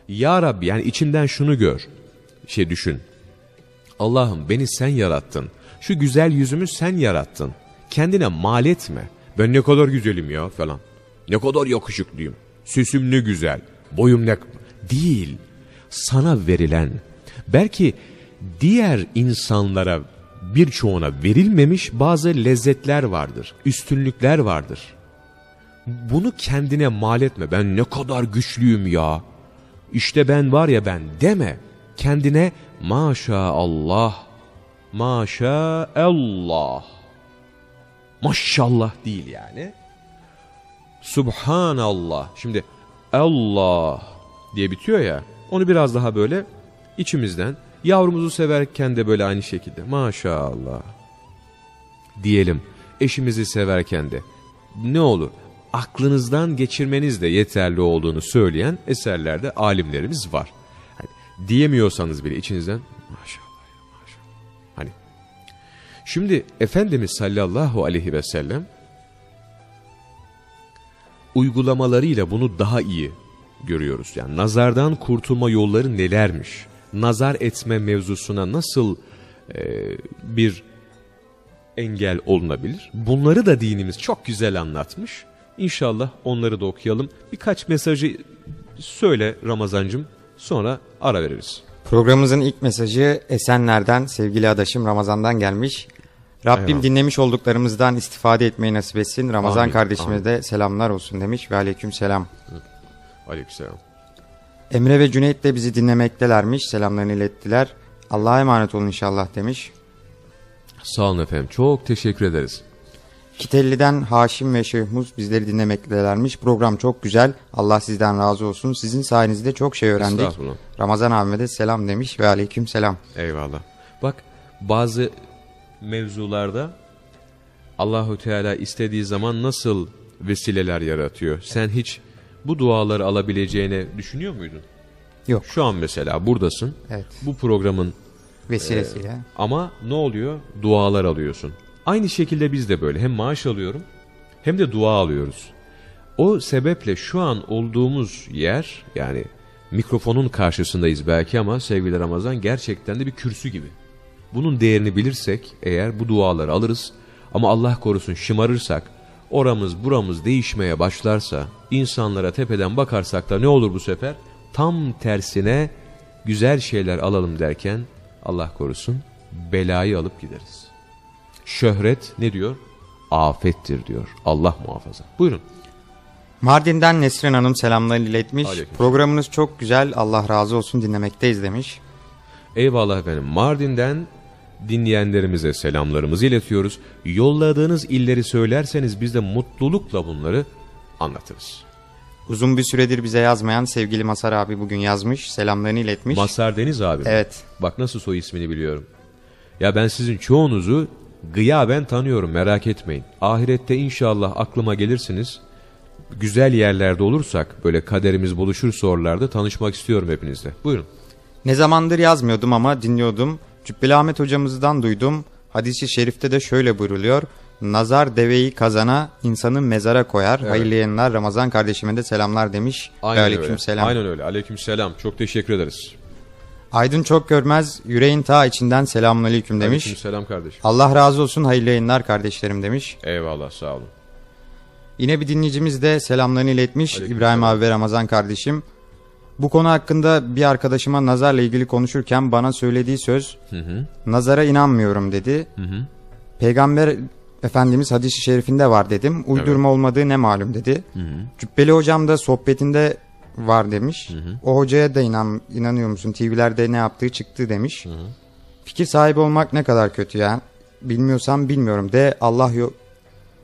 ya Rabbi yani içinden şunu gör. Şey düşün. Allah'ım beni sen yarattın. Şu güzel yüzümü sen yarattın. Kendine mal etme. Ben ne kadar güzelim ya falan. Ne kadar yakışıklıyım. Süsüm ne güzel. Boyum ne... Değil. Sana verilen. Belki diğer insanlara birçoğuna verilmemiş bazı lezzetler vardır. Üstünlükler vardır. Bunu kendine mal etme. Ben ne kadar güçlüyüm ya. İşte ben var ya ben deme. Kendine maşallah. Maşallah. Maşallah değil yani. Subhanallah. Şimdi Allah diye bitiyor ya. Onu biraz daha böyle içimizden yavrumuzu severken de böyle aynı şekilde maşallah diyelim. Eşimizi severken de ne olur aklınızdan geçirmeniz de yeterli olduğunu söyleyen eserlerde alimlerimiz var. Hani diyemiyorsanız bile içinizden maşallah maşallah. Hani şimdi Efendimiz sallallahu aleyhi ve sellem uygulamalarıyla bunu daha iyi görüyoruz. Yani nazardan kurtulma yolları nelermiş? Nazar etme mevzusuna nasıl e, bir engel olunabilir? Bunları da dinimiz çok güzel anlatmış. İnşallah onları da okuyalım. Birkaç mesajı söyle Ramazancım sonra ara veririz. Programımızın ilk mesajı Esenler'den sevgili adaşım Ramazan'dan gelmiş. Rabbim Eyvallah. dinlemiş olduklarımızdan istifade etmeyi nasip etsin. Ramazan Amin, kardeşime amin. de selamlar olsun demiş ve aleyküm selam. Aleykümselam. Emre ve Cüneyt de bizi dinlemektelermiş. Selamlarını ilettiler. Allah'a emanet olun inşallah demiş. Sağ olun efendim. Çok teşekkür ederiz. Kitelli'den Haşim ve Şehmuz bizleri dinlemektelermiş. Program çok güzel. Allah sizden razı olsun. Sizin sayenizde çok şey öğrendik. Ramazan abime de selam demiş ve aleyküm selam. Eyvallah. Bak bazı mevzularda Allahu Teala istediği zaman nasıl vesileler yaratıyor. Sen hiç bu duaları alabileceğini düşünüyor muydun? Yok. Şu an mesela buradasın. Evet. Bu programın Vesilesiyle. ama ne oluyor? Dualar alıyorsun. Aynı şekilde biz de böyle hem maaş alıyorum hem de dua alıyoruz. O sebeple şu an olduğumuz yer yani mikrofonun karşısındayız belki ama sevgili Ramazan gerçekten de bir kürsü gibi. Bunun değerini bilirsek eğer bu duaları alırız ama Allah korusun şımarırsak oramız buramız değişmeye başlarsa insanlara tepeden bakarsak da ne olur bu sefer? Tam tersine güzel şeyler alalım derken Allah korusun belayı alıp gideriz. Şöhret ne diyor? Afettir diyor. Allah muhafaza. Buyurun. Mardin'den Nesrin Hanım selamlarını iletmiş. Aleyküm. Programınız çok güzel. Allah razı olsun dinlemekteyiz demiş. Eyvallah efendim. Mardin'den dinleyenlerimize selamlarımızı iletiyoruz. Yolladığınız illeri söylerseniz biz de mutlulukla bunları anlatırız. Uzun bir süredir bize yazmayan sevgili Masar abi bugün yazmış. Selamlarını iletmiş. Mazhar Deniz abi. mi? Evet. Bak nasıl soy ismini biliyorum. Ya ben sizin çoğunuzu gıyaben tanıyorum merak etmeyin. Ahirette inşallah aklıma gelirsiniz. Güzel yerlerde olursak böyle kaderimiz buluşursa oralarda tanışmak istiyorum hepinizle. Buyurun. Ne zamandır yazmıyordum ama dinliyordum. Cübbeli Ahmet hocamızdan duydum. Hadis-i şerifte de şöyle buyruluyor. Nazar deveyi kazana, insanı mezara koyar. Hayırlı yayınlar. Ramazan kardeşime de selamlar demiş. Aynen Aleyküm öyle. selam. Aynen öyle. Aleyküm selam. Çok teşekkür ederiz. Aydın çok görmez. Yüreğin ta içinden selamun aleyküm demiş. Aleyküm selam kardeşim. Allah razı olsun. Hayırlı yayınlar kardeşlerim demiş. Eyvallah sağ olun. Yine bir dinleyicimiz de selamlarını iletmiş. Aleyküm İbrahim selam. abi ve Ramazan kardeşim. Bu konu hakkında bir arkadaşıma nazarla ilgili konuşurken bana söylediği söz Hı hı. nazara inanmıyorum dedi. Hı hı. Peygamber Efendimiz hadisi şerifinde var dedim. Uydurma olmadığı ne malum dedi. Hı hı. Cübbeli hocam da sohbetinde var demiş. Hı hı. O hocaya da inan, inanıyor musun? TV'lerde ne yaptığı çıktı demiş. Hı hı. Fikir sahibi olmak ne kadar kötü ya. Bilmiyorsam bilmiyorum de Allah yo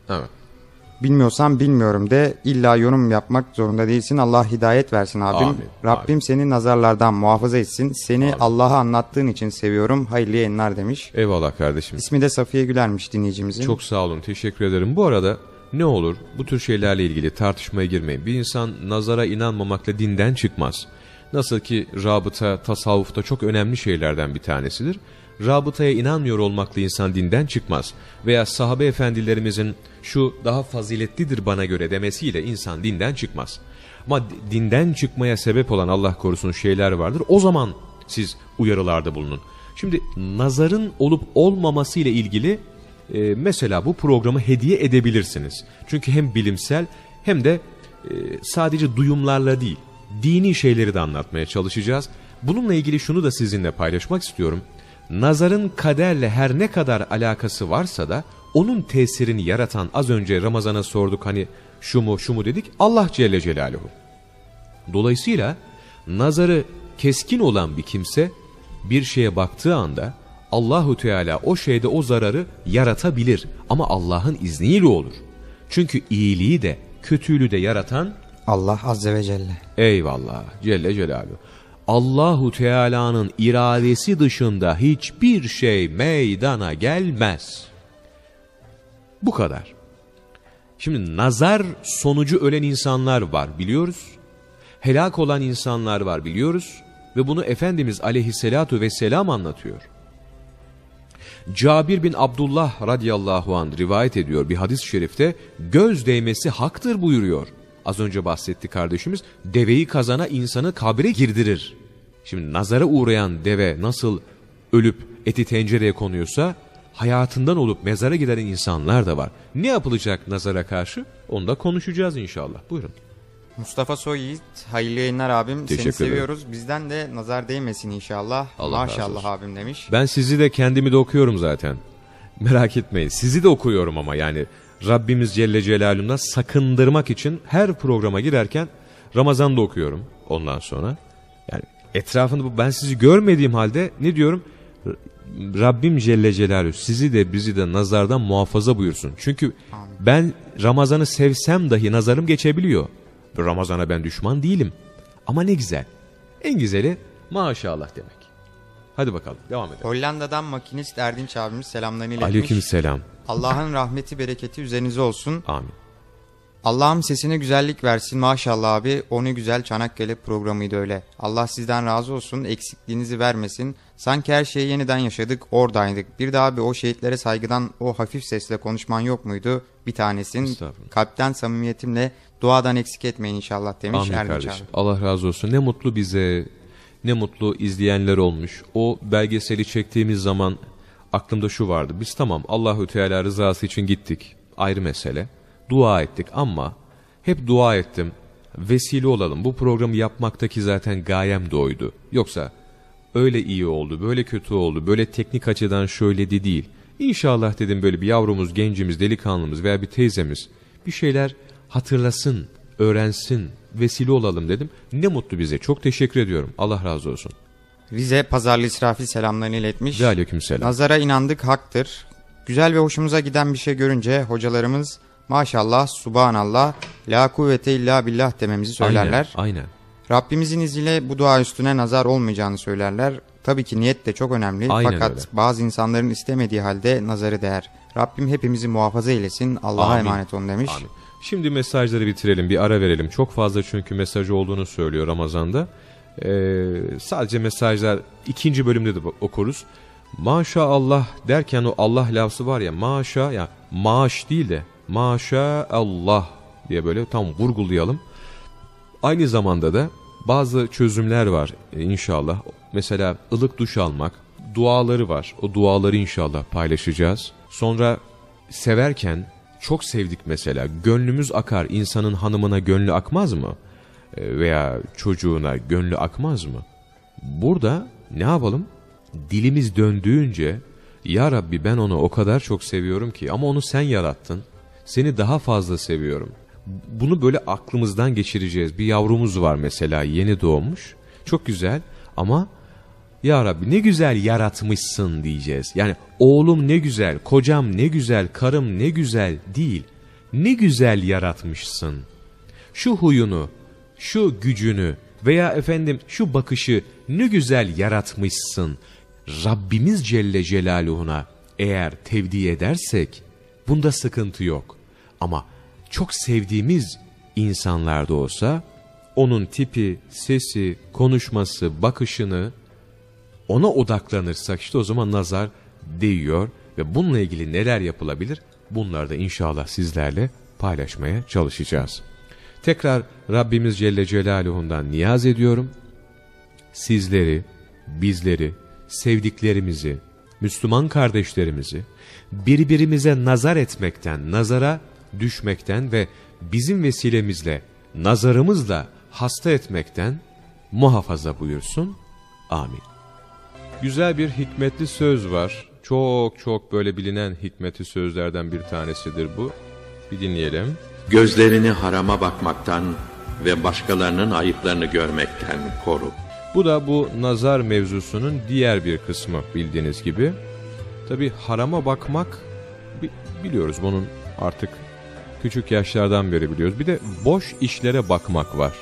Evet. Bilmiyorsam bilmiyorum de illa yorum yapmak zorunda değilsin. Allah hidayet versin abim. Amin, Rabbim seni nazarlardan muhafaza etsin. Seni Allah'a anlattığın için seviyorum. Hayırlı yayınlar demiş. Eyvallah kardeşim. İsmi de Safiye Güler'miş dinleyicimizin. Çok sağ olun. Teşekkür ederim. Bu arada ne olur bu tür şeylerle ilgili tartışmaya girmeyin. Bir insan nazara inanmamakla dinden çıkmaz. Nasıl ki rabıta tasavvufta çok önemli şeylerden bir tanesidir. Rabıtaya inanmıyor olmakla insan dinden çıkmaz. Veya sahabe efendilerimizin şu daha faziletlidir bana göre demesiyle insan dinden çıkmaz. Ama di- dinden çıkmaya sebep olan Allah korusun şeyler vardır. O zaman siz uyarılarda bulunun. Şimdi nazarın olup olmaması ile ilgili e, mesela bu programı hediye edebilirsiniz. Çünkü hem bilimsel hem de e, sadece duyumlarla değil, dini şeyleri de anlatmaya çalışacağız. Bununla ilgili şunu da sizinle paylaşmak istiyorum. Nazarın kaderle her ne kadar alakası varsa da onun tesirini yaratan az önce Ramazan'a sorduk hani şu mu şu mu dedik Allah Celle Celaluhu. Dolayısıyla nazarı keskin olan bir kimse bir şeye baktığı anda Allahu Teala o şeyde o zararı yaratabilir ama Allah'ın izniyle olur. Çünkü iyiliği de kötülüğü de yaratan Allah Azze ve Celle. eyvallah Celle Celaluhu. Allahu Teala'nın iradesi dışında hiçbir şey meydana gelmez. Bu kadar. Şimdi nazar sonucu ölen insanlar var biliyoruz. Helak olan insanlar var biliyoruz. Ve bunu Efendimiz aleyhissalatu vesselam anlatıyor. Cabir bin Abdullah radıyallahu an rivayet ediyor bir hadis-i şerifte göz değmesi haktır buyuruyor. Az önce bahsetti kardeşimiz deveyi kazana insanı kabre girdirir. Şimdi nazara uğrayan deve nasıl ölüp eti tencereye konuyorsa hayatından olup mezara giden insanlar da var. Ne yapılacak nazara karşı? Onu da konuşacağız inşallah. Buyurun. Mustafa Soyyiğit, hayırlı yayınlar abim. Teşekkür Seni ederim. seviyoruz. Bizden de nazar değmesin inşallah. Allah Maşallah abim demiş. Ben sizi de kendimi de okuyorum zaten. Merak etmeyin. Sizi de okuyorum ama yani Rabbimiz Celle Celaluhu'na sakındırmak için her programa girerken Ramazan'da okuyorum ondan sonra. Yani etrafında bu ben sizi görmediğim halde ne diyorum? Rabbim Celle Celaluhu sizi de bizi de nazardan muhafaza buyursun. Çünkü ben Ramazan'ı sevsem dahi nazarım geçebiliyor. Ramazan'a ben düşman değilim. Ama ne güzel. En güzeli maşallah demek. Hadi bakalım devam edelim. Hollanda'dan makinist Erdinç abimiz selamlarını iletmiş. Aleyküm selam. Allah'ın rahmeti bereketi üzerinize olsun. Amin. Allah'ım sesine güzellik versin maşallah abi. O ne güzel Çanakkale programıydı öyle. Allah sizden razı olsun eksikliğinizi vermesin. Sanki her şeyi yeniden yaşadık oradaydık. Bir de abi o şehitlere saygıdan o hafif sesle konuşman yok muydu? Bir tanesin. Kalpten samimiyetimle duadan eksik etmeyin inşallah demiş Amin Erdinç kardeşim. abi. Allah razı olsun. Ne mutlu bize, ne mutlu izleyenler olmuş. O belgeseli çektiğimiz zaman aklımda şu vardı. Biz tamam Allahü Teala rızası için gittik. Ayrı mesele. Dua ettik ama hep dua ettim. Vesile olalım. Bu programı yapmaktaki zaten gayem de oydu. Yoksa öyle iyi oldu, böyle kötü oldu, böyle teknik açıdan şöyle de değil. İnşallah dedim böyle bir yavrumuz, gencimiz, delikanlımız veya bir teyzemiz bir şeyler hatırlasın, öğrensin, vesile olalım dedim. Ne mutlu bize. Çok teşekkür ediyorum. Allah razı olsun. Rize Pazarlı İsrafil selamlarını iletmiş. Ve aleykümselam. Nazara inandık haktır. Güzel ve hoşumuza giden bir şey görünce hocalarımız maşallah, subhanallah, la kuvvete illa billah dememizi söylerler. Aynen, aynen. Rabbimizin izniyle bu dua üstüne nazar olmayacağını söylerler. Tabii ki niyet de çok önemli. Aynen Fakat öyle. bazı insanların istemediği halde nazarı değer. Rabbim hepimizi muhafaza eylesin. Allah'a emanet olun demiş. Amin. Şimdi mesajları bitirelim. Bir ara verelim. Çok fazla çünkü mesaj olduğunu söylüyor Ramazan'da. Ee, sadece mesajlar ikinci bölümde de okuruz. Maşallah derken o Allah lafzı var ya maşa ya maaş değil de maşallah diye böyle tam vurgulayalım. Aynı zamanda da bazı çözümler var inşallah. Mesela ılık duş almak, duaları var. O duaları inşallah paylaşacağız. Sonra severken çok sevdik mesela. Gönlümüz akar. İnsanın hanımına gönlü akmaz mı? E, Veya çocuğuna gönlü akmaz mı? Burada ne yapalım? Dilimiz döndüğünce Ya Rabbi ben onu o kadar çok seviyorum ki ama onu sen yarattın. Seni daha fazla seviyorum. Bunu böyle aklımızdan geçireceğiz. Bir yavrumuz var mesela yeni doğmuş. Çok güzel ama ya Rabbi ne güzel yaratmışsın diyeceğiz. Yani oğlum ne güzel, kocam ne güzel, karım ne güzel değil. Ne güzel yaratmışsın. Şu huyunu, şu gücünü veya efendim şu bakışı ne güzel yaratmışsın. Rabbimiz Celle Celaluhu'na eğer tevdi edersek bunda sıkıntı yok. Ama çok sevdiğimiz insanlarda olsa onun tipi, sesi, konuşması, bakışını ona odaklanırsak işte o zaman nazar değiyor ve bununla ilgili neler yapılabilir? Bunları da inşallah sizlerle paylaşmaya çalışacağız. Tekrar Rabbimiz Celle Celaluhu'ndan niyaz ediyorum. Sizleri, bizleri, sevdiklerimizi, Müslüman kardeşlerimizi birbirimize nazar etmekten, nazara düşmekten ve bizim vesilemizle, nazarımızla hasta etmekten muhafaza buyursun. Amin. Güzel bir hikmetli söz var. Çok çok böyle bilinen hikmetli sözlerden bir tanesidir bu. Bir dinleyelim. Gözlerini harama bakmaktan ve başkalarının ayıplarını görmekten koru. Bu da bu nazar mevzusunun diğer bir kısmı bildiğiniz gibi. Tabi harama bakmak bi- biliyoruz bunun artık küçük yaşlardan beri biliyoruz. Bir de boş işlere bakmak var.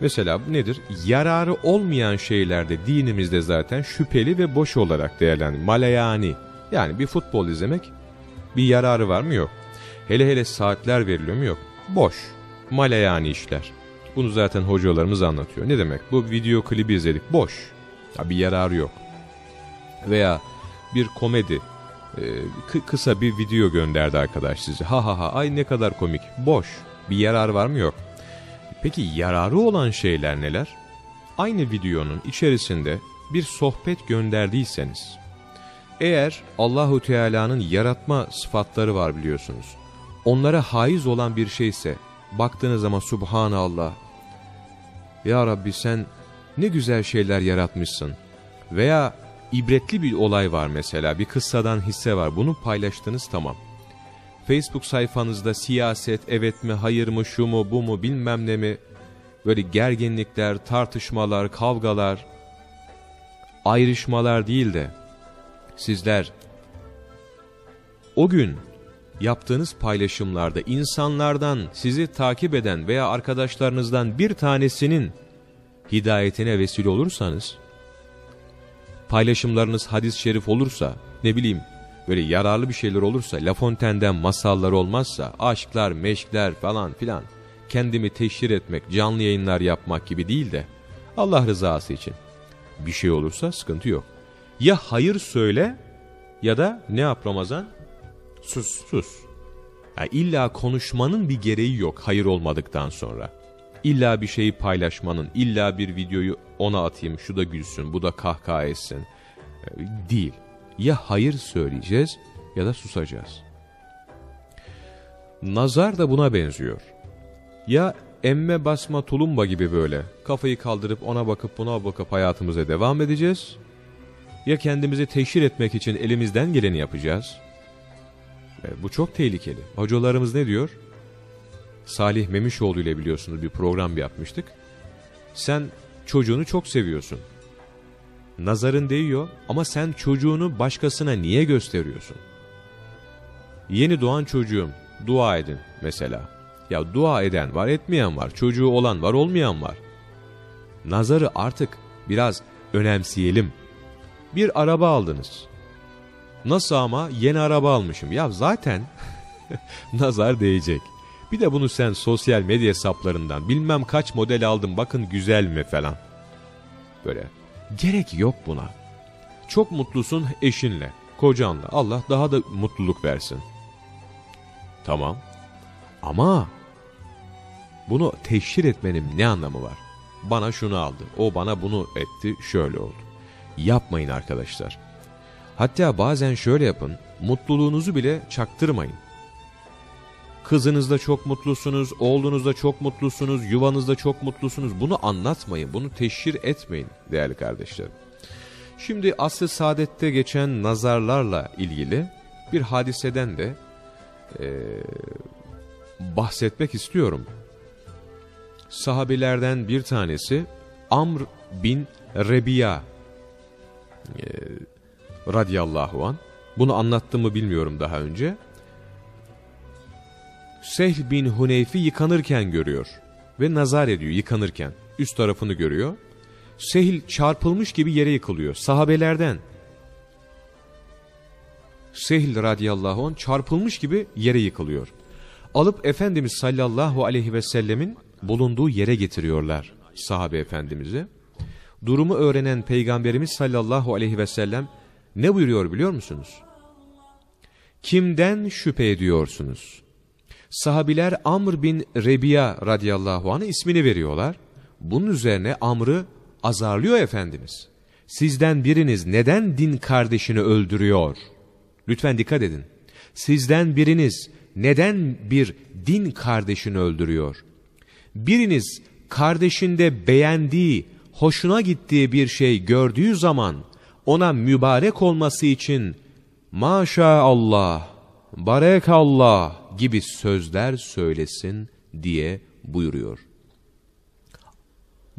Mesela nedir? Yararı olmayan şeylerde dinimizde zaten şüpheli ve boş olarak değerlendir. Malayani. Yani bir futbol izlemek bir yararı var mı? Yok. Hele hele saatler veriliyor mu? Yok. Boş. Malayani işler. Bunu zaten hocalarımız anlatıyor. Ne demek? Bu video klibi izledik. Boş. Ya bir yararı yok. Veya bir komedi. e, kı- kısa bir video gönderdi arkadaş size. Ha ha ha ay ne kadar komik. Boş. Bir yararı var mı? Yok. Peki yararı olan şeyler neler? Aynı videonun içerisinde bir sohbet gönderdiyseniz, eğer Allahu Teala'nın yaratma sıfatları var biliyorsunuz. Onlara haiz olan bir şeyse, baktığınız zaman Subhanallah, Ya Rabbi sen ne güzel şeyler yaratmışsın. Veya ibretli bir olay var mesela. Bir kıssadan hisse var. Bunu paylaştınız tamam. Facebook sayfanızda siyaset evet mi hayır mı şu mu bu mu bilmem ne mi böyle gerginlikler, tartışmalar, kavgalar, ayrışmalar değil de sizler o gün yaptığınız paylaşımlarda insanlardan sizi takip eden veya arkadaşlarınızdan bir tanesinin hidayetine vesile olursanız, paylaşımlarınız hadis-i şerif olursa, ne bileyim böyle yararlı bir şeyler olursa, La Fontaine'den masallar olmazsa, aşklar, meşkler falan filan, kendimi teşhir etmek, canlı yayınlar yapmak gibi değil de, Allah rızası için bir şey olursa sıkıntı yok. Ya hayır söyle ya da ne yap Ramazan? Sus. Sus. Yani illa konuşmanın bir gereği yok hayır olmadıktan sonra. İlla bir şeyi paylaşmanın, illa bir videoyu ona atayım, şu da gülsün, bu da kahkaha etsin. Ee, değil. Ya hayır söyleyeceğiz ya da susacağız. Nazar da buna benziyor. Ya emme basma tulumba gibi böyle kafayı kaldırıp ona bakıp buna bakıp hayatımıza devam edeceğiz. Ya kendimizi teşhir etmek için elimizden geleni yapacağız. E, bu çok tehlikeli. Hocalarımız ne diyor? Salih Memişoğlu ile biliyorsunuz bir program yapmıştık. Sen çocuğunu çok seviyorsun. Nazarın değiyor ama sen çocuğunu başkasına niye gösteriyorsun? Yeni doğan çocuğum dua edin mesela. Ya dua eden var etmeyen var. Çocuğu olan var olmayan var. Nazarı artık biraz önemseyelim. Bir araba aldınız. Nasıl ama yeni araba almışım. Ya zaten *laughs* nazar değecek. Bir de bunu sen sosyal medya hesaplarından bilmem kaç model aldım bakın güzel mi falan. Böyle gerek yok buna. Çok mutlusun eşinle, kocanla. Allah daha da mutluluk versin. Tamam. Ama bunu teşhir etmenin ne anlamı var? Bana şunu aldı, o bana bunu etti, şöyle oldu. Yapmayın arkadaşlar. Hatta bazen şöyle yapın, mutluluğunuzu bile çaktırmayın. Kızınızda çok mutlusunuz, oğlunuzda çok mutlusunuz, yuvanızda çok mutlusunuz. Bunu anlatmayın, bunu teşhir etmeyin değerli kardeşlerim. Şimdi asr-ı saadette geçen nazarlarla ilgili bir hadiseden de e, bahsetmek istiyorum. Sahabilerden bir tanesi Amr bin Rebiya e, radiyallahu an. Bunu anlattım mı bilmiyorum daha önce. Sehl bin Huneyf'i yıkanırken görüyor ve nazar ediyor yıkanırken. Üst tarafını görüyor. Sehl çarpılmış gibi yere yıkılıyor. Sahabelerden. Sehl radiyallahu an çarpılmış gibi yere yıkılıyor. Alıp Efendimiz sallallahu aleyhi ve sellemin bulunduğu yere getiriyorlar sahabe efendimizi. Durumu öğrenen Peygamberimiz sallallahu aleyhi ve sellem ne buyuruyor biliyor musunuz? Kimden şüphe ediyorsunuz? Sahabiler Amr bin Rebiya radıyallahu anh ismini veriyorlar. Bunun üzerine Amr'ı azarlıyor Efendimiz. Sizden biriniz neden din kardeşini öldürüyor? Lütfen dikkat edin. Sizden biriniz neden bir din kardeşini öldürüyor? Biriniz kardeşinde beğendiği, hoşuna gittiği bir şey gördüğü zaman ona mübarek olması için maşallah, barekallah gibi sözler söylesin diye buyuruyor.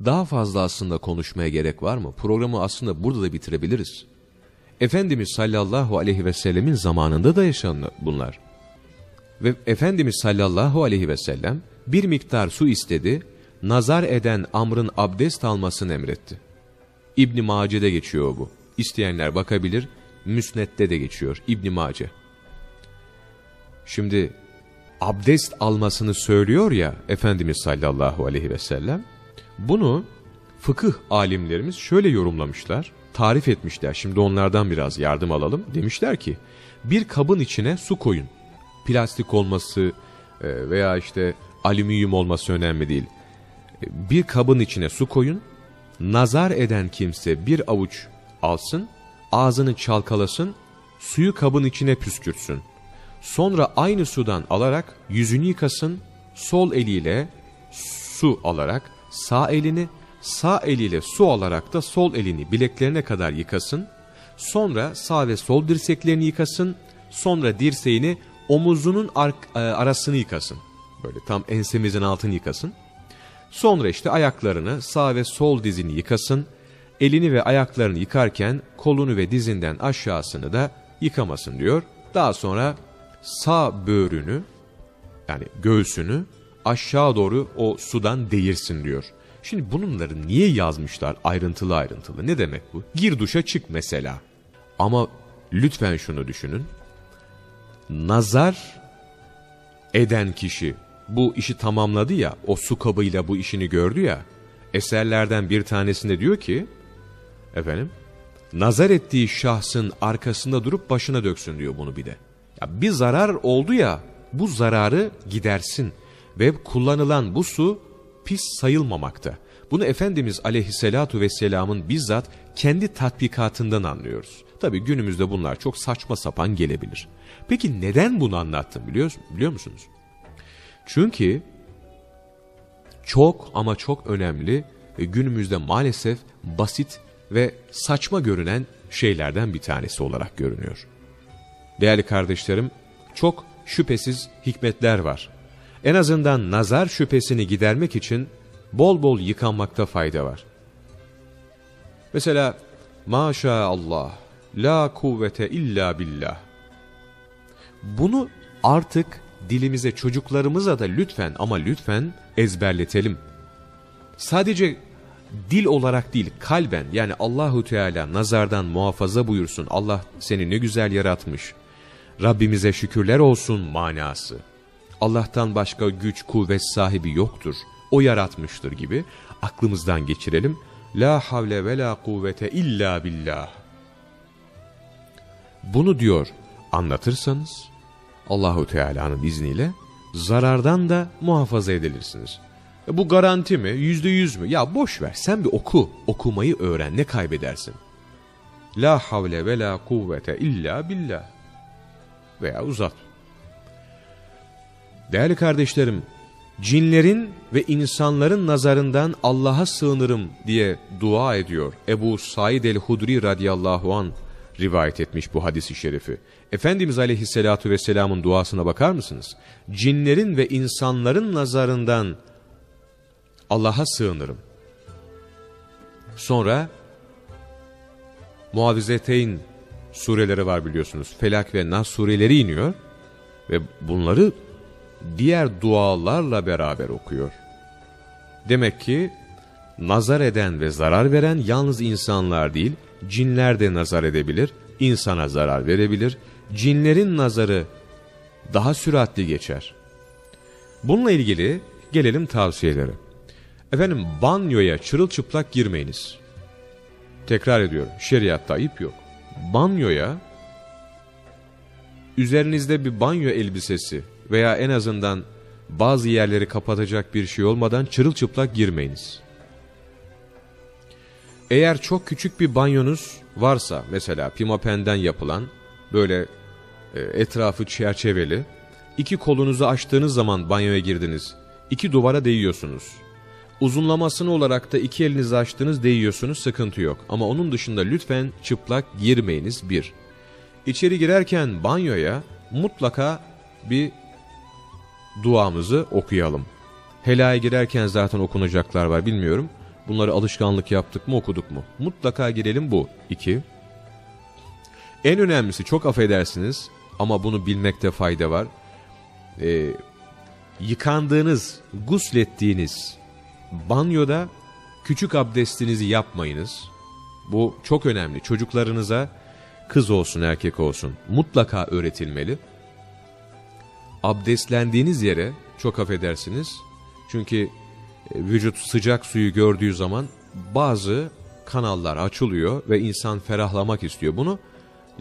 Daha fazla aslında konuşmaya gerek var mı? Programı aslında burada da bitirebiliriz. Efendimiz sallallahu aleyhi ve sellemin zamanında da yaşandı bunlar. Ve Efendimiz sallallahu aleyhi ve sellem bir miktar su istedi, nazar eden Amr'ın abdest almasını emretti. İbn Mace'de geçiyor bu. İsteyenler bakabilir. Müsnet'te de geçiyor İbn Mace. Şimdi abdest almasını söylüyor ya Efendimiz sallallahu aleyhi ve sellem. Bunu fıkıh alimlerimiz şöyle yorumlamışlar, tarif etmişler. Şimdi onlardan biraz yardım alalım. Demişler ki bir kabın içine su koyun. Plastik olması e, veya işte alüminyum olması önemli değil. E, bir kabın içine su koyun. Nazar eden kimse bir avuç alsın, ağzını çalkalasın, suyu kabın içine püskürtsün. Sonra aynı sudan alarak yüzünü yıkasın, sol eliyle su alarak sağ elini, sağ eliyle su alarak da sol elini bileklerine kadar yıkasın. Sonra sağ ve sol dirseklerini yıkasın. Sonra dirseğini omuzunun e, arasını yıkasın. Böyle tam ensemizin altını yıkasın. Sonra işte ayaklarını sağ ve sol dizini yıkasın. Elini ve ayaklarını yıkarken kolunu ve dizinden aşağısını da yıkamasın diyor. Daha sonra sağ böğrünü yani göğsünü aşağı doğru o sudan değirsin diyor. Şimdi bunları niye yazmışlar ayrıntılı ayrıntılı? Ne demek bu? Gir duşa çık mesela. Ama lütfen şunu düşünün. Nazar eden kişi bu işi tamamladı ya, o su kabıyla bu işini gördü ya, eserlerden bir tanesinde diyor ki, efendim, nazar ettiği şahsın arkasında durup başına döksün diyor bunu bir de. Ya bir zarar oldu ya, bu zararı gidersin ve kullanılan bu su pis sayılmamakta. Bunu Efendimiz aleyhissalatu vesselamın bizzat kendi tatbikatından anlıyoruz. Tabi günümüzde bunlar çok saçma sapan gelebilir. Peki neden bunu anlattım biliyor, biliyor musunuz? Çünkü çok ama çok önemli ve günümüzde maalesef basit ve saçma görünen şeylerden bir tanesi olarak görünüyor. Değerli kardeşlerim, çok şüphesiz hikmetler var. En azından nazar şüphesini gidermek için bol bol yıkanmakta fayda var. Mesela maşallah la kuvvete illa billah. Bunu artık dilimize çocuklarımıza da lütfen ama lütfen ezberletelim. Sadece dil olarak değil kalben yani Allahu Teala nazardan muhafaza buyursun. Allah seni ne güzel yaratmış. Rabbimize şükürler olsun manası. Allah'tan başka güç kuvvet sahibi yoktur. O yaratmıştır gibi aklımızdan geçirelim. La havle ve la kuvvete illa billah. Bunu diyor anlatırsanız Allahu Teala'nın izniyle zarardan da muhafaza edilirsiniz. E bu garanti mi? Yüzde yüz mü? Ya boş ver sen bir oku. Okumayı öğren ne kaybedersin? La havle ve la kuvvete illa billah. Veya uzat. Değerli kardeşlerim, cinlerin ve insanların nazarından Allah'a sığınırım diye dua ediyor Ebu Said el-Hudri radıyallahu an rivayet etmiş bu hadisi şerifi. Efendimiz aleyhissalatu vesselamın duasına bakar mısınız? Cinlerin ve insanların nazarından Allah'a sığınırım. Sonra Muavizeteyn sureleri var biliyorsunuz. Felak ve Nas sureleri iniyor ve bunları diğer dualarla beraber okuyor. Demek ki nazar eden ve zarar veren yalnız insanlar değil, cinler de nazar edebilir, insana zarar verebilir. Cinlerin nazarı daha süratli geçer. Bununla ilgili gelelim tavsiyelere. Efendim banyoya çırılçıplak girmeyiniz. Tekrar ediyorum şeriatta ayıp yok. Banyoya üzerinizde bir banyo elbisesi veya en azından bazı yerleri kapatacak bir şey olmadan çırılçıplak girmeyiniz. Eğer çok küçük bir banyonuz varsa mesela pimapenden yapılan böyle e, etrafı çerçeveli iki kolunuzu açtığınız zaman banyoya girdiniz. iki duvara değiyorsunuz. Uzunlamasını olarak da iki elinizi açtınız değiyorsunuz sıkıntı yok. Ama onun dışında lütfen çıplak girmeyiniz bir. İçeri girerken banyoya mutlaka bir duamızı okuyalım. Helaya girerken zaten okunacaklar var bilmiyorum. Bunları alışkanlık yaptık mı okuduk mu? Mutlaka girelim bu. İki. En önemlisi çok affedersiniz ama bunu bilmekte fayda var. Ee, yıkandığınız, guslettiğiniz banyoda küçük abdestinizi yapmayınız. Bu çok önemli. Çocuklarınıza kız olsun erkek olsun mutlaka öğretilmeli. Abdestlendiğiniz yere çok affedersiniz. Çünkü vücut sıcak suyu gördüğü zaman bazı kanallar açılıyor ve insan ferahlamak istiyor. Bunu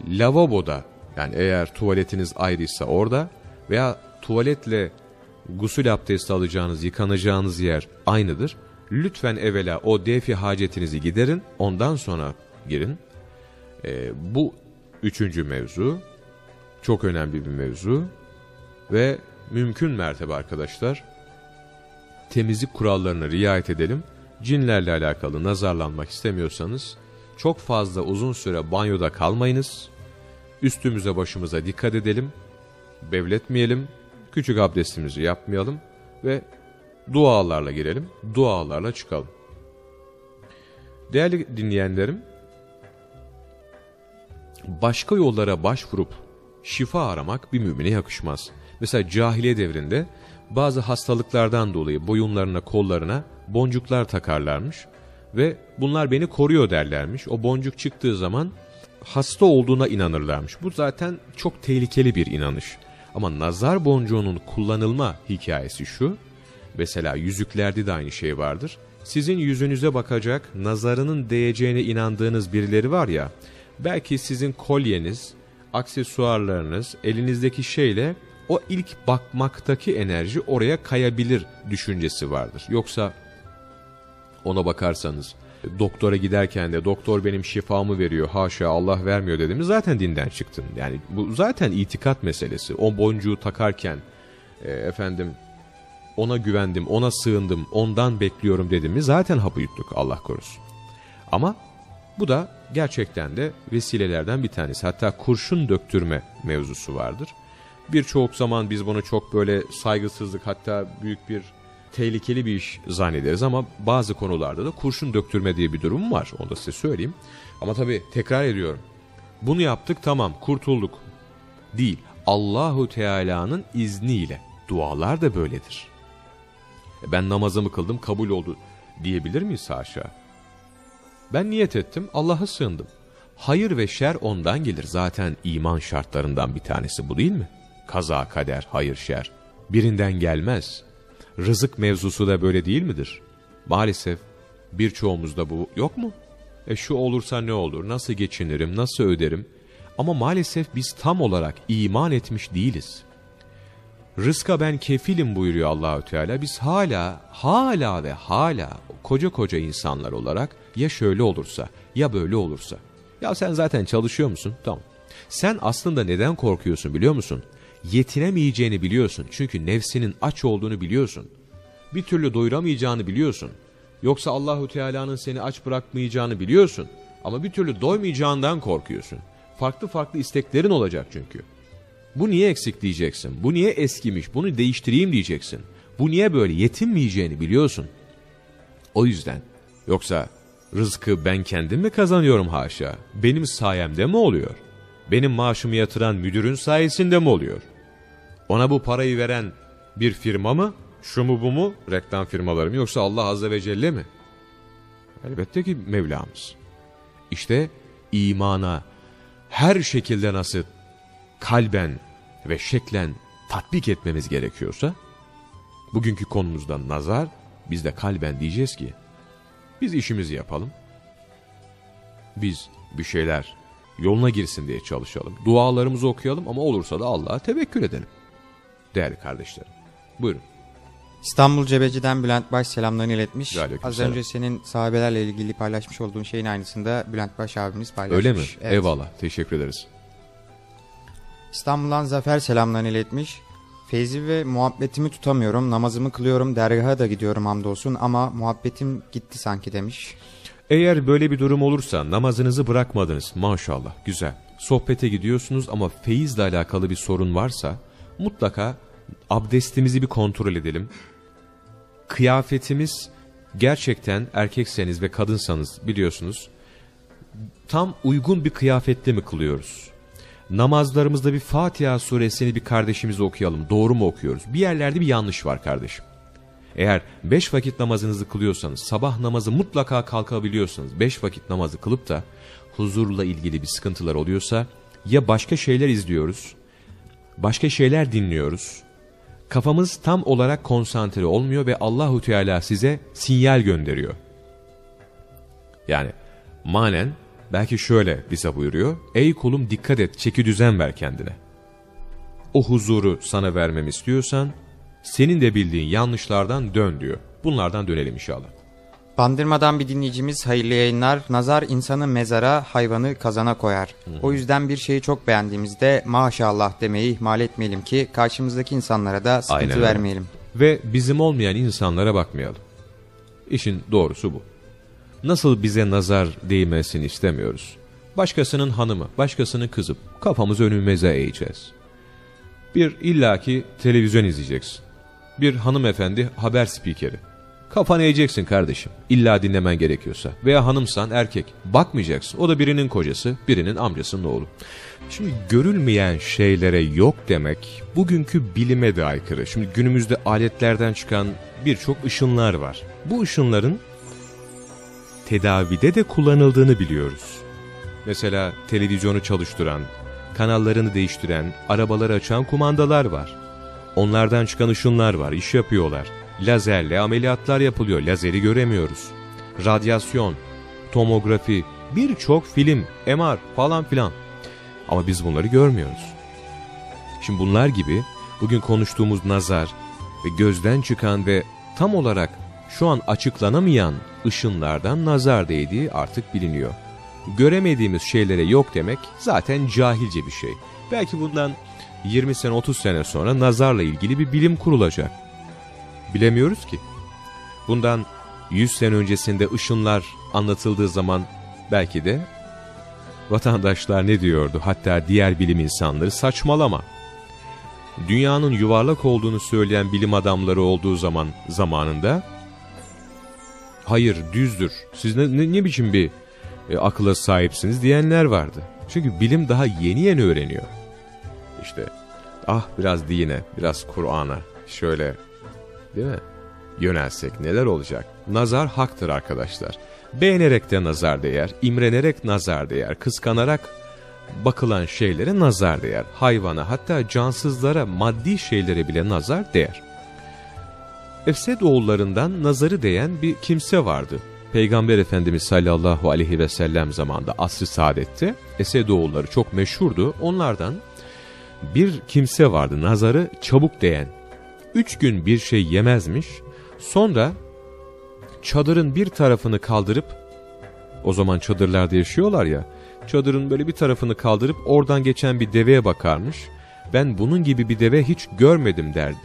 lavaboda yani eğer tuvaletiniz ayrıysa orada veya tuvaletle gusül abdesti alacağınız, yıkanacağınız yer aynıdır. Lütfen evvela o defi hacetinizi giderin, ondan sonra girin. Ee, bu üçüncü mevzu, çok önemli bir mevzu ve mümkün mertebe arkadaşlar, temizlik kurallarına riayet edelim. Cinlerle alakalı nazarlanmak istemiyorsanız çok fazla uzun süre banyoda kalmayınız. Üstümüze başımıza dikkat edelim. Bevletmeyelim. Küçük abdestimizi yapmayalım. Ve dualarla girelim. Dualarla çıkalım. Değerli dinleyenlerim, başka yollara başvurup şifa aramak bir mümine yakışmaz. Mesela cahiliye devrinde bazı hastalıklardan dolayı boyunlarına kollarına boncuklar takarlarmış ve bunlar beni koruyor derlermiş. O boncuk çıktığı zaman hasta olduğuna inanırlarmış. Bu zaten çok tehlikeli bir inanış. Ama nazar boncuğunun kullanılma hikayesi şu. Mesela yüzüklerde de aynı şey vardır. Sizin yüzünüze bakacak, nazarının değeceğine inandığınız birileri var ya, belki sizin kolyeniz, aksesuarlarınız, elinizdeki şeyle o ilk bakmaktaki enerji oraya kayabilir düşüncesi vardır. Yoksa ona bakarsanız doktora giderken de doktor benim şifamı veriyor haşa Allah vermiyor dedim zaten dinden çıktın. Yani bu zaten itikat meselesi. O boncuğu takarken e, efendim ona güvendim, ona sığındım, ondan bekliyorum dedim mi zaten hapı yuttuk Allah korusun. Ama bu da gerçekten de vesilelerden bir tanesi. Hatta kurşun döktürme mevzusu vardır. Birçok zaman biz bunu çok böyle saygısızlık hatta büyük bir tehlikeli bir iş zannederiz ama bazı konularda da kurşun döktürme diye bir durum var. Onu da size söyleyeyim. Ama tabii tekrar ediyorum. Bunu yaptık tamam kurtulduk. Değil. Allahu Teala'nın izniyle. Dualar da böyledir. E ben namazımı kıldım kabul oldu diyebilir miyiz haşa? Ben niyet ettim Allah'a sığındım. Hayır ve şer ondan gelir. Zaten iman şartlarından bir tanesi bu değil mi? Kaza, kader, hayır, şer. Birinden gelmez. Rızık mevzusu da böyle değil midir? Maalesef birçoğumuzda bu yok mu? E şu olursa ne olur, nasıl geçinirim, nasıl öderim? Ama maalesef biz tam olarak iman etmiş değiliz. Rızka ben kefilim buyuruyor Allahü Teala. Biz hala, hala ve hala koca koca insanlar olarak ya şöyle olursa, ya böyle olursa. Ya sen zaten çalışıyor musun? Tamam. Sen aslında neden korkuyorsun biliyor musun? Yetinemeyeceğini biliyorsun. Çünkü nefsinin aç olduğunu biliyorsun. Bir türlü doyuramayacağını biliyorsun. Yoksa Allahu Teala'nın seni aç bırakmayacağını biliyorsun. Ama bir türlü doymayacağından korkuyorsun. Farklı farklı isteklerin olacak çünkü. Bu niye eksik diyeceksin. Bu niye eskimiş. Bunu değiştireyim diyeceksin. Bu niye böyle yetinmeyeceğini biliyorsun. O yüzden. Yoksa rızkı ben kendim mi kazanıyorum haşa? Benim sayemde mi oluyor? Benim maaşımı yatıran müdürün sayesinde mi oluyor? Ona bu parayı veren bir firma mı? Şu mu bu mu? Reklam firmaları mı? Yoksa Allah Azze ve Celle mi? Elbette ki Mevlamız. İşte imana her şekilde nasıl kalben ve şeklen tatbik etmemiz gerekiyorsa, bugünkü konumuzda nazar, biz de kalben diyeceğiz ki, biz işimizi yapalım, biz bir şeyler yoluna girsin diye çalışalım, dualarımızı okuyalım ama olursa da Allah'a tevekkül edelim. Değerli kardeşlerim, buyurun. İstanbul Cebeci'den Bülent Baş selamlarını iletmiş. Aleyküm Az selam. önce senin sahabelerle ilgili paylaşmış olduğun şeyin aynısında Bülent Baş abimiz paylaşmış. Öyle mi? Evet. Eyvallah, teşekkür ederiz. İstanbul'dan Zafer selamlarını iletmiş. Feyzi ve muhabbetimi tutamıyorum. Namazımı kılıyorum. Dergaha da gidiyorum hamdolsun ama muhabbetim gitti sanki demiş. Eğer böyle bir durum olursa namazınızı bırakmadınız maşallah güzel. Sohbete gidiyorsunuz ama feyizle alakalı bir sorun varsa mutlaka abdestimizi bir kontrol edelim. Kıyafetimiz gerçekten erkekseniz ve kadınsanız biliyorsunuz tam uygun bir kıyafetle mi kılıyoruz? Namazlarımızda bir Fatiha suresini bir kardeşimize okuyalım. Doğru mu okuyoruz? Bir yerlerde bir yanlış var kardeşim. Eğer beş vakit namazınızı kılıyorsanız, sabah namazı mutlaka kalkabiliyorsanız, beş vakit namazı kılıp da huzurla ilgili bir sıkıntılar oluyorsa, ya başka şeyler izliyoruz, başka şeyler dinliyoruz, kafamız tam olarak konsantre olmuyor ve Allahu Teala size sinyal gönderiyor. Yani manen belki şöyle bize buyuruyor, ey kulum dikkat et, çeki düzen ver kendine. O huzuru sana vermemi istiyorsan, senin de bildiğin yanlışlardan dön diyor. Bunlardan dönelim inşallah. Bandırmadan bir dinleyicimiz hayırlı yayınlar. Nazar insanı mezara, hayvanı kazana koyar. O yüzden bir şeyi çok beğendiğimizde maşallah demeyi ihmal etmeyelim ki karşımızdaki insanlara da sıkıntı Aynen vermeyelim. Ve bizim olmayan insanlara bakmayalım. İşin doğrusu bu. nasıl bize nazar değmesini istemiyoruz. Başkasının hanımı, başkasının kızı kafamızı önümüze eğeceğiz. Bir illaki televizyon izleyeceksin. Bir hanımefendi haber spikeri. Kafanı eğeceksin kardeşim. İlla dinlemen gerekiyorsa. Veya hanımsan erkek. Bakmayacaksın. O da birinin kocası, birinin amcasının oğlu. Şimdi görülmeyen şeylere yok demek bugünkü bilime de aykırı. Şimdi günümüzde aletlerden çıkan birçok ışınlar var. Bu ışınların tedavide de kullanıldığını biliyoruz. Mesela televizyonu çalıştıran, kanallarını değiştiren, arabaları açan kumandalar var. Onlardan çıkan ışınlar var, iş yapıyorlar. Lazerle ameliyatlar yapılıyor, lazeri göremiyoruz. Radyasyon, tomografi, birçok film, MR falan filan. Ama biz bunları görmüyoruz. Şimdi bunlar gibi bugün konuştuğumuz nazar ve gözden çıkan ve tam olarak şu an açıklanamayan ışınlardan nazar değdiği artık biliniyor. Göremediğimiz şeylere yok demek zaten cahilce bir şey. Belki bundan 20 sene 30 sene sonra nazarla ilgili bir bilim kurulacak. Bilemiyoruz ki. Bundan 100 sene öncesinde ışınlar anlatıldığı zaman belki de vatandaşlar ne diyordu hatta diğer bilim insanları saçmalama. Dünyanın yuvarlak olduğunu söyleyen bilim adamları olduğu zaman zamanında hayır düzdür siz ne, ne, ne biçim bir e, akıla sahipsiniz diyenler vardı. Çünkü bilim daha yeni yeni öğreniyor. İşte ah biraz dine biraz Kur'an'a şöyle değil mi yönelsek neler olacak? Nazar haktır arkadaşlar. Beğenerek de nazar değer, imrenerek nazar değer, kıskanarak bakılan şeylere nazar değer. Hayvana hatta cansızlara maddi şeylere bile nazar değer. Efsed oğullarından nazarı değen bir kimse vardı. Peygamber Efendimiz sallallahu aleyhi ve sellem zamanında asr-ı saadette Esed oğulları çok meşhurdu. Onlardan bir kimse vardı nazarı çabuk değen. Üç gün bir şey yemezmiş. Sonra çadırın bir tarafını kaldırıp o zaman çadırlarda yaşıyorlar ya çadırın böyle bir tarafını kaldırıp oradan geçen bir deveye bakarmış. Ben bunun gibi bir deve hiç görmedim derdi.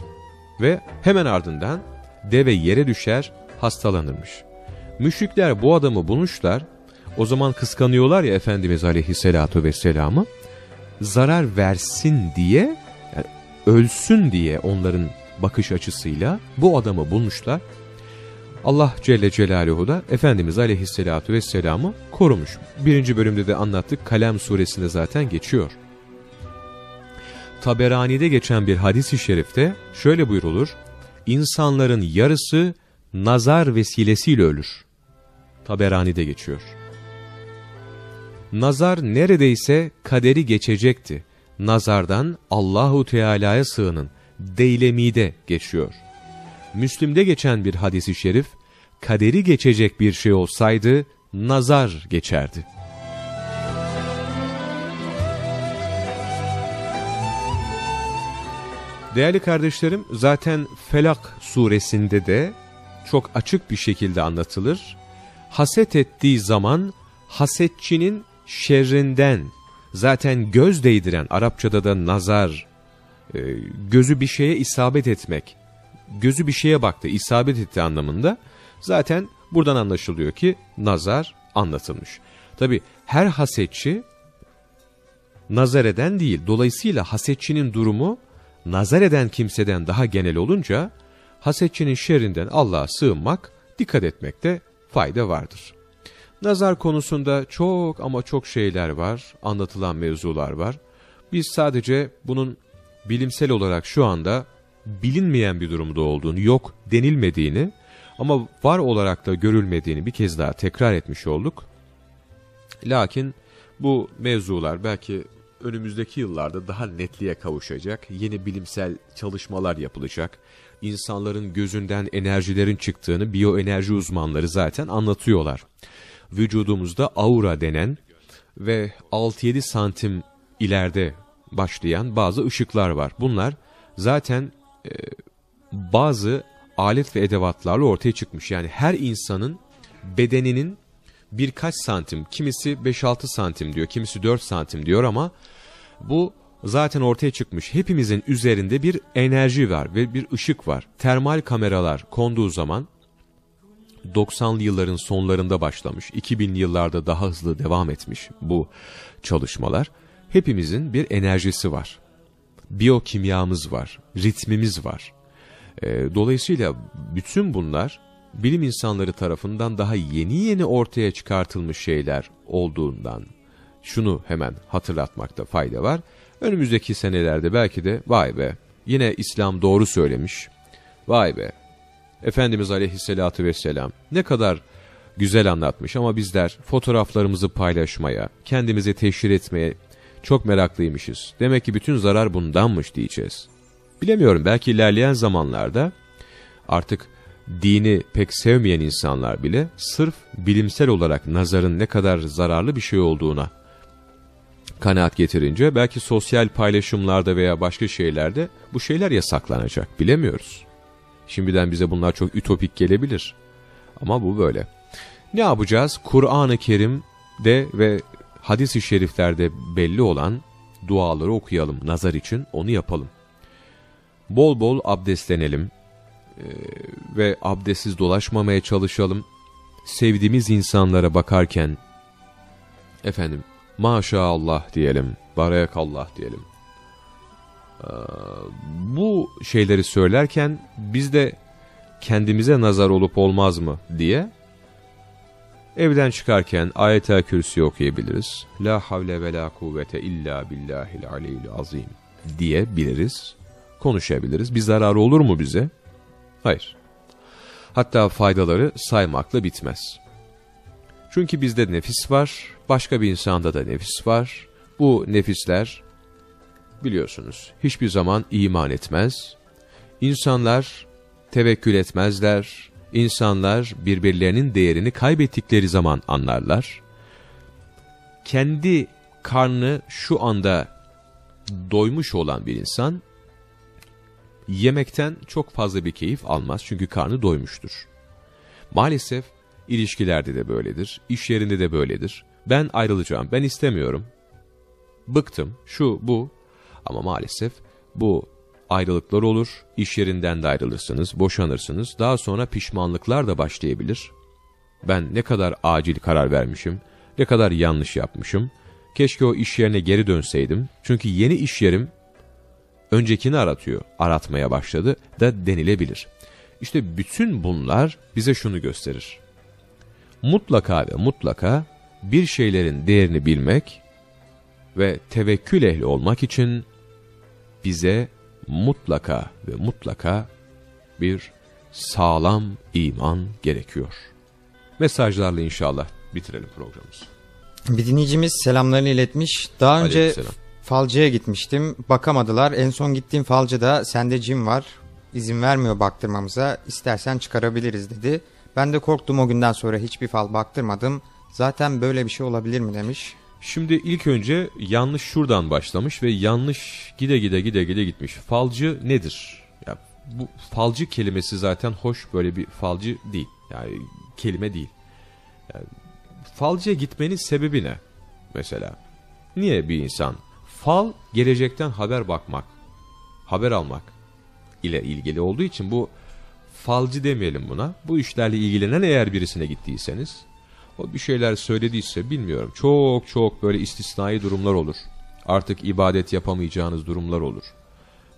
Ve hemen ardından deve yere düşer hastalanırmış. Müşrikler bu adamı bulmuşlar. O zaman kıskanıyorlar ya Efendimiz Aleyhisselatu Vesselam'ı. Zarar versin diye, yani ölsün diye onların bakış açısıyla bu adamı bulmuşlar. Allah Celle Celaluhu da Efendimiz Aleyhisselatu Vesselam'ı korumuş. Birinci bölümde de anlattık. Kalem suresinde zaten geçiyor. Taberani'de geçen bir hadis-i şerifte şöyle buyrulur. İnsanların yarısı nazar vesilesiyle ölür. Taberani'de geçiyor. Nazar neredeyse kaderi geçecekti. Nazardan Allahu Teala'ya sığının. Deylemide geçiyor. Müslim'de geçen bir hadisi şerif, kaderi geçecek bir şey olsaydı nazar geçerdi. Değerli kardeşlerim, zaten Felak suresinde de çok açık bir şekilde anlatılır. Haset ettiği zaman hasetçinin şerrinden, zaten göz değdiren, Arapçada da nazar, gözü bir şeye isabet etmek, gözü bir şeye baktı, isabet etti anlamında. Zaten buradan anlaşılıyor ki nazar anlatılmış. Tabi her hasetçi nazar eden değil. Dolayısıyla hasetçinin durumu nazar eden kimseden daha genel olunca hasetçinin şerrinden Allah'a sığınmak, dikkat etmekte fayda vardır. Nazar konusunda çok ama çok şeyler var, anlatılan mevzular var. Biz sadece bunun bilimsel olarak şu anda bilinmeyen bir durumda olduğunu, yok denilmediğini ama var olarak da görülmediğini bir kez daha tekrar etmiş olduk. Lakin bu mevzular belki önümüzdeki yıllarda daha netliğe kavuşacak, yeni bilimsel çalışmalar yapılacak. İnsanların gözünden enerjilerin çıktığını biyoenerji uzmanları zaten anlatıyorlar. Vücudumuzda aura denen ve 6-7 santim ileride başlayan bazı ışıklar var. Bunlar zaten e, bazı alet ve edevatlarla ortaya çıkmış. Yani her insanın bedeninin birkaç santim, kimisi 5-6 santim diyor, kimisi 4 santim diyor ama bu zaten ortaya çıkmış. Hepimizin üzerinde bir enerji var ve bir ışık var. Termal kameralar konduğu zaman 90'lı yılların sonlarında başlamış, 2000'li yıllarda daha hızlı devam etmiş bu çalışmalar. Hepimizin bir enerjisi var. Biyokimyamız var, ritmimiz var. E, dolayısıyla bütün bunlar bilim insanları tarafından daha yeni yeni ortaya çıkartılmış şeyler olduğundan şunu hemen hatırlatmakta fayda var. Önümüzdeki senelerde belki de vay be yine İslam doğru söylemiş. Vay be Efendimiz aleyhissalatü vesselam ne kadar güzel anlatmış ama bizler fotoğraflarımızı paylaşmaya, kendimizi teşhir etmeye çok meraklıymışız. Demek ki bütün zarar bundanmış diyeceğiz. Bilemiyorum belki ilerleyen zamanlarda artık dini pek sevmeyen insanlar bile sırf bilimsel olarak nazarın ne kadar zararlı bir şey olduğuna kanaat getirince belki sosyal paylaşımlarda veya başka şeylerde bu şeyler yasaklanacak bilemiyoruz. Şimdiden bize bunlar çok ütopik gelebilir. Ama bu böyle. Ne yapacağız? Kur'an-ı Kerim'de ve hadis-i şeriflerde belli olan duaları okuyalım nazar için onu yapalım. Bol bol abdestlenelim ee, ve abdestsiz dolaşmamaya çalışalım. Sevdiğimiz insanlara bakarken efendim maşallah diyelim, barakallah diyelim. Ee, bu şeyleri söylerken biz de kendimize nazar olup olmaz mı diye evden çıkarken ayet-el kürsi okuyabiliriz. La havle ve la kuvvete illa billahil aliyyil azim diyebiliriz. Konuşabiliriz. Bir zararı olur mu bize? Hayır. Hatta faydaları saymakla bitmez. Çünkü bizde nefis var, başka bir insanda da nefis var. Bu nefisler biliyorsunuz hiçbir zaman iman etmez. İnsanlar tevekkül etmezler. İnsanlar birbirlerinin değerini kaybettikleri zaman anlarlar. Kendi karnı şu anda doymuş olan bir insan yemekten çok fazla bir keyif almaz çünkü karnı doymuştur. Maalesef ilişkilerde de böyledir, iş yerinde de böyledir. Ben ayrılacağım, ben istemiyorum. Bıktım, şu bu ama maalesef bu ayrılıklar olur, iş yerinden de ayrılırsınız, boşanırsınız. Daha sonra pişmanlıklar da başlayabilir. Ben ne kadar acil karar vermişim, ne kadar yanlış yapmışım. Keşke o iş yerine geri dönseydim. Çünkü yeni iş yerim öncekini aratıyor, aratmaya başladı da denilebilir. İşte bütün bunlar bize şunu gösterir. Mutlaka ve mutlaka bir şeylerin değerini bilmek ve tevekkül ehli olmak için bize mutlaka ve mutlaka bir sağlam iman gerekiyor. Mesajlarla inşallah bitirelim programımızı. Bir dinleyicimiz selamlarını iletmiş. Daha önce Aleykümselam. falcıya gitmiştim. Bakamadılar. En son gittiğim falcıda sende cim var. İzin vermiyor baktırmamıza. İstersen çıkarabiliriz dedi. Ben de korktum o günden sonra hiçbir fal baktırmadım. Zaten böyle bir şey olabilir mi demiş. Şimdi ilk önce yanlış şuradan başlamış ve yanlış gide gide gide gide gitmiş. Falcı nedir? Ya bu falcı kelimesi zaten hoş böyle bir falcı değil. Yani kelime değil. Yani, falcıya gitmenin sebebi ne? Mesela niye bir insan fal gelecekten haber bakmak, haber almak ile ilgili olduğu için bu falcı demeyelim buna. Bu işlerle ilgilenen eğer birisine gittiyseniz o bir şeyler söylediyse bilmiyorum. Çok çok böyle istisnai durumlar olur. Artık ibadet yapamayacağınız durumlar olur.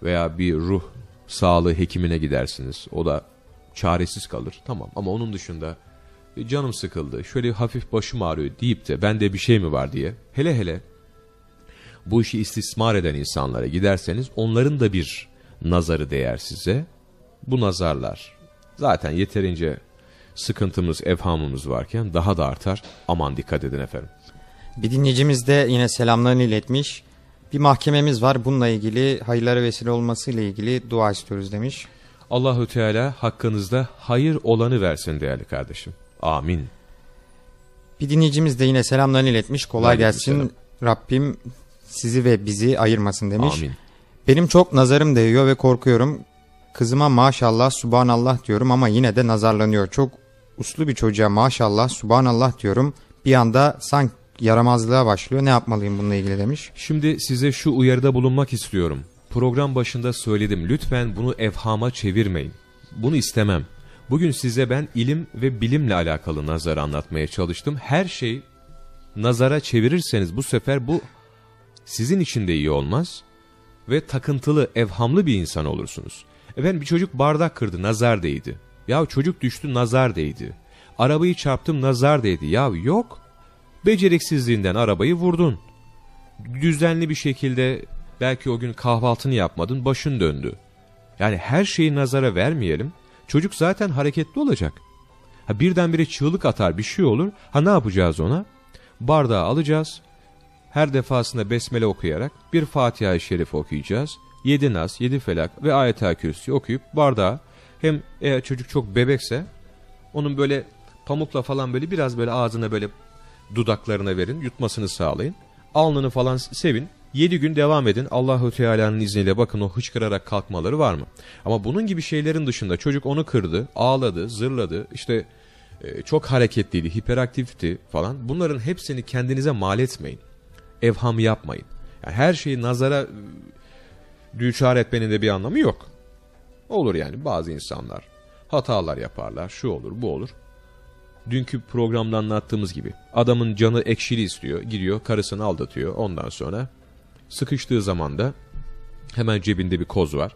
Veya bir ruh sağlığı hekimine gidersiniz. O da çaresiz kalır. Tamam ama onun dışında "E, canım sıkıldı, şöyle hafif başım ağrıyor deyip de bende bir şey mi var diye. Hele hele bu işi istismar eden insanlara giderseniz onların da bir nazarı değer size. Bu nazarlar zaten yeterince sıkıntımız, evhamımız varken daha da artar. Aman dikkat edin efendim. Bir dinleyicimiz de yine selamlarını iletmiş. Bir mahkememiz var bununla ilgili hayırlara vesile olmasıyla ilgili dua istiyoruz demiş. Allahü Teala hakkınızda hayır olanı versin değerli kardeşim. Amin. Bir dinleyicimiz de yine selamlarını iletmiş. Kolay Aleykümselam. gelsin. Rabbim sizi ve bizi ayırmasın demiş. Amin. Benim çok nazarım değiyor ve korkuyorum. Kızıma maşallah subhanallah diyorum ama yine de nazarlanıyor. Çok uslu bir çocuğa maşallah subhanallah diyorum. Bir anda sanki yaramazlığa başlıyor. Ne yapmalıyım bununla ilgili demiş. Şimdi size şu uyarıda bulunmak istiyorum. Program başında söyledim. Lütfen bunu evhama çevirmeyin. Bunu istemem. Bugün size ben ilim ve bilimle alakalı nazarı anlatmaya çalıştım. Her şey nazara çevirirseniz bu sefer bu sizin için de iyi olmaz ve takıntılı, evhamlı bir insan olursunuz. Efendim bir çocuk bardak kırdı, nazar değdi. Ya çocuk düştü, nazar değdi. Arabayı çarptım, nazar değdi. Ya yok. Beceriksizliğinden arabayı vurdun. Düzenli bir şekilde belki o gün kahvaltını yapmadın, başın döndü. Yani her şeyi nazara vermeyelim. Çocuk zaten hareketli olacak. Ha birdenbire çığlık atar bir şey olur. Ha ne yapacağız ona? Bardağı alacağız. Her defasında besmele okuyarak bir Fatiha-i Şerif okuyacağız. Yedi Nas, yedi Felak ve Ayet-i Kürsi okuyup bardağı hem eğer çocuk çok bebekse onun böyle pamukla falan böyle biraz böyle ağzına böyle dudaklarına verin, yutmasını sağlayın. Alnını falan sevin. 7 gün devam edin. Allahu Teala'nın izniyle bakın o hıçkırarak kalkmaları var mı? Ama bunun gibi şeylerin dışında çocuk onu kırdı, ağladı, zırladı. İşte e, çok hareketliydi, hiperaktifti falan. Bunların hepsini kendinize mal etmeyin. Evham yapmayın. Yani her şeyi nazara e, düçar etmenin de bir anlamı yok. Olur yani bazı insanlar hatalar yaparlar, şu olur, bu olur. Dünkü programda anlattığımız gibi adamın canı ekşili istiyor, gidiyor karısını aldatıyor ondan sonra Sıkıştığı zaman da hemen cebinde bir koz var.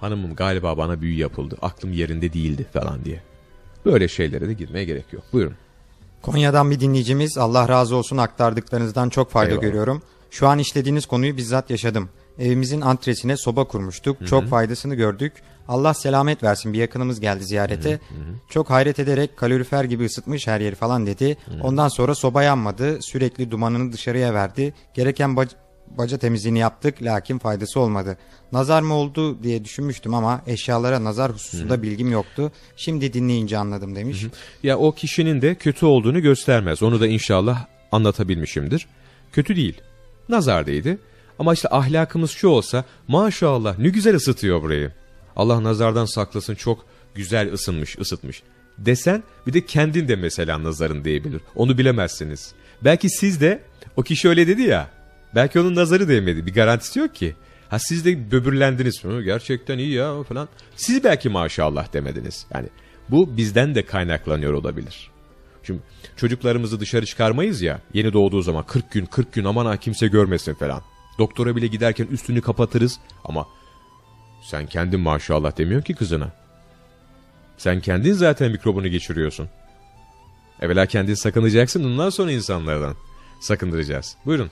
Hanımım galiba bana büyü yapıldı. Aklım yerinde değildi falan diye. Böyle şeylere de girmeye gerek yok. Buyurun. Konya'dan bir dinleyicimiz Allah razı olsun aktardıklarınızdan çok fayda Eyvallah. görüyorum. Şu an işlediğiniz konuyu bizzat yaşadım. Evimizin antresine soba kurmuştuk. Çok faydasını gördük. Allah selamet versin bir yakınımız geldi ziyarete. Çok hayret ederek kalorifer gibi ısıtmış her yeri falan dedi. Ondan sonra soba yanmadı. Sürekli dumanını dışarıya verdi. Gereken bac- baca temizliğini yaptık lakin faydası olmadı. Nazar mı oldu diye düşünmüştüm ama eşyalara nazar hususunda bilgim yoktu. Şimdi dinleyince anladım demiş. Ya o kişinin de kötü olduğunu göstermez. Onu da inşallah anlatabilmişimdir. Kötü değil. Nazar değdi. Ama işte ahlakımız şu olsa maşallah ne güzel ısıtıyor burayı. Allah nazardan saklasın çok güzel ısınmış, ısıtmış. Desen bir de kendin de mesela nazarın değebilir. Onu bilemezsiniz. Belki siz de o kişi öyle dedi ya. Belki onun nazarı değmedi. Bir garantisi yok ki. Ha siz de böbürlendiniz. "Hı, Gerçekten iyi ya falan. Siz belki maşallah demediniz. Yani bu bizden de kaynaklanıyor olabilir. Şimdi çocuklarımızı dışarı çıkarmayız ya. Yeni doğduğu zaman 40 gün 40 gün aman ha kimse görmesin falan. Doktora bile giderken üstünü kapatırız ama sen kendin maşallah demiyorsun ki kızına. Sen kendin zaten mikrobunu geçiriyorsun. Evvela kendin sakınacaksın ondan sonra insanlardan sakındıracağız. Buyurun.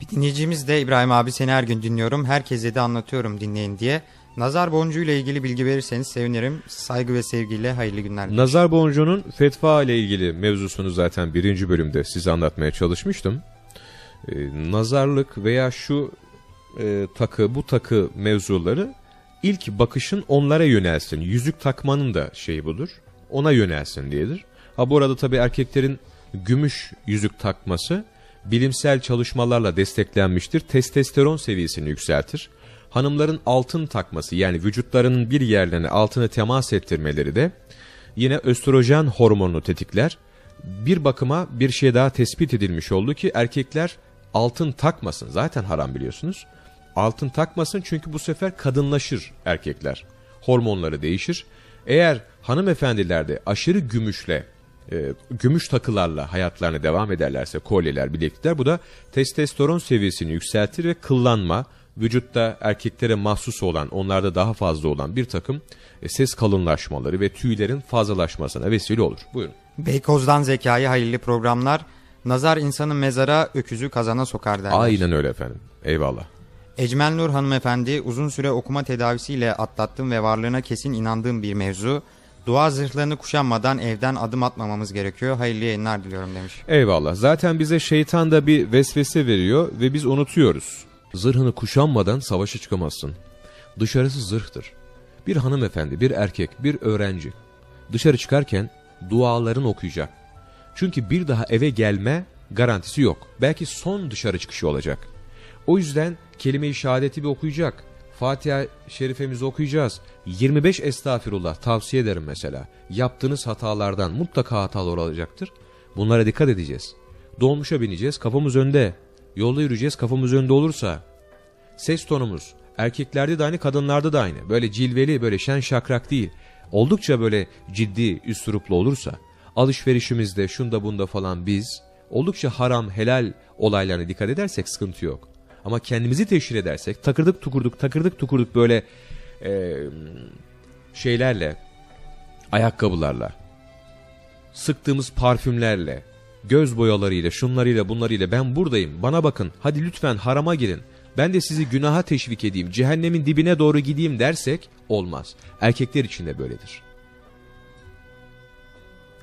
Bir dinleyicimiz de İbrahim abi seni her gün dinliyorum. Herkese de anlatıyorum dinleyin diye. Nazar boncuğu ile ilgili bilgi verirseniz sevinirim. Saygı ve sevgiyle hayırlı günler. Nazar boncuğunun fetva ile ilgili mevzusunu zaten birinci bölümde size anlatmaya çalışmıştım. Ee, nazarlık veya şu e, takı bu takı mevzuları ilk bakışın onlara yönelsin. Yüzük takmanın da şeyi budur. Ona yönelsin diyedir. Ha bu arada tabii erkeklerin gümüş yüzük takması bilimsel çalışmalarla desteklenmiştir. Testosteron seviyesini yükseltir. Hanımların altın takması yani vücutlarının bir yerlerine altına temas ettirmeleri de yine östrojen hormonunu tetikler. Bir bakıma bir şey daha tespit edilmiş oldu ki erkekler altın takmasın. Zaten haram biliyorsunuz. Altın takmasın çünkü bu sefer kadınlaşır erkekler. Hormonları değişir. Eğer hanımefendilerde aşırı gümüşle, e, gümüş takılarla hayatlarına devam ederlerse kolyeler, bileklikler bu da testosteron seviyesini yükseltir ve kıllanma, vücutta erkeklere mahsus olan, onlarda daha fazla olan bir takım e, ses kalınlaşmaları ve tüylerin fazlalaşmasına vesile olur. Buyurun. Beykoz'dan zekayı hayırlı programlar. Nazar insanın mezara öküzü kazana sokar derler. Aynen öyle efendim. Eyvallah. Ecmel Nur hanımefendi uzun süre okuma tedavisiyle atlattığım ve varlığına kesin inandığım bir mevzu. Dua zırhlarını kuşanmadan evden adım atmamamız gerekiyor. Hayırlı yayınlar diliyorum demiş. Eyvallah. Zaten bize şeytan da bir vesvese veriyor ve biz unutuyoruz. Zırhını kuşanmadan savaşa çıkamazsın. Dışarısı zırhtır. Bir hanımefendi, bir erkek, bir öğrenci dışarı çıkarken dualarını okuyacak. Çünkü bir daha eve gelme garantisi yok. Belki son dışarı çıkışı olacak. O yüzden kelime-i şehadeti bir okuyacak. Fatiha şerifemizi okuyacağız. 25 estağfirullah tavsiye ederim mesela. Yaptığınız hatalardan mutlaka hatalar olacaktır. Bunlara dikkat edeceğiz. Dolmuşa bineceğiz kafamız önde. Yolda yürüyeceğiz kafamız önde olursa. Ses tonumuz erkeklerde de aynı kadınlarda da aynı. Böyle cilveli böyle şen şakrak değil. oldukça böyle ciddi, üsturuplu olursa, alışverişimizde şunda bunda falan biz oldukça haram, helal olaylarına dikkat edersek sıkıntı yok. Ama kendimizi teşhir edersek takırdık tukurduk, takırdık tukurduk böyle e, şeylerle, ayakkabılarla, sıktığımız parfümlerle, göz boyalarıyla, şunlarıyla, bunlarıyla ben buradayım, bana bakın, hadi lütfen harama girin, ben de sizi günaha teşvik edeyim, cehennemin dibine doğru gideyim dersek olmaz. Erkekler için de böyledir.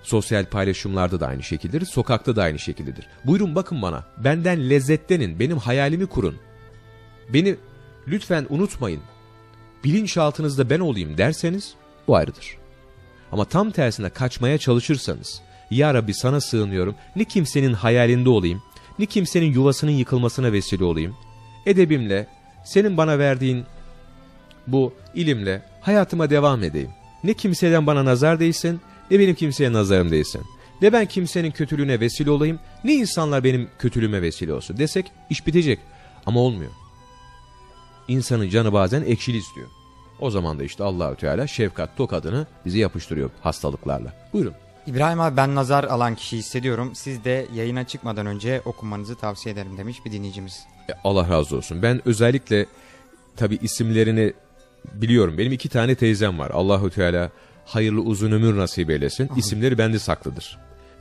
Sosyal paylaşımlarda da aynı şekildedir, sokakta da aynı şekildedir. Buyurun bakın bana, benden lezzetlenin, benim hayalimi kurun. Beni lütfen unutmayın, bilinçaltınızda ben olayım derseniz bu ayrıdır. Ama tam tersine kaçmaya çalışırsanız, Ya Rabbi sana sığınıyorum, ne kimsenin hayalinde olayım, ne kimsenin yuvasının yıkılmasına vesile olayım, edebimle, senin bana verdiğin bu ilimle hayatıma devam edeyim. Ne kimseden bana nazar değsin, ne benim kimseye nazarım değsin. Ne ben kimsenin kötülüğüne vesile olayım, ne insanlar benim kötülüğüme vesile olsun desek iş bitecek. Ama olmuyor. İnsanın canı bazen ekşili istiyor. O zaman da işte Allahü Teala şefkat tokadını bizi yapıştırıyor hastalıklarla. Buyurun. İbrahim abi ben nazar alan kişi hissediyorum. Siz de yayına çıkmadan önce okumanızı tavsiye ederim demiş bir dinleyicimiz. E, Allah razı olsun. Ben özellikle tabi isimlerini biliyorum. Benim iki tane teyzem var. Allahu Teala hayırlı uzun ömür nasip eylesin. İsimleri bende saklıdır.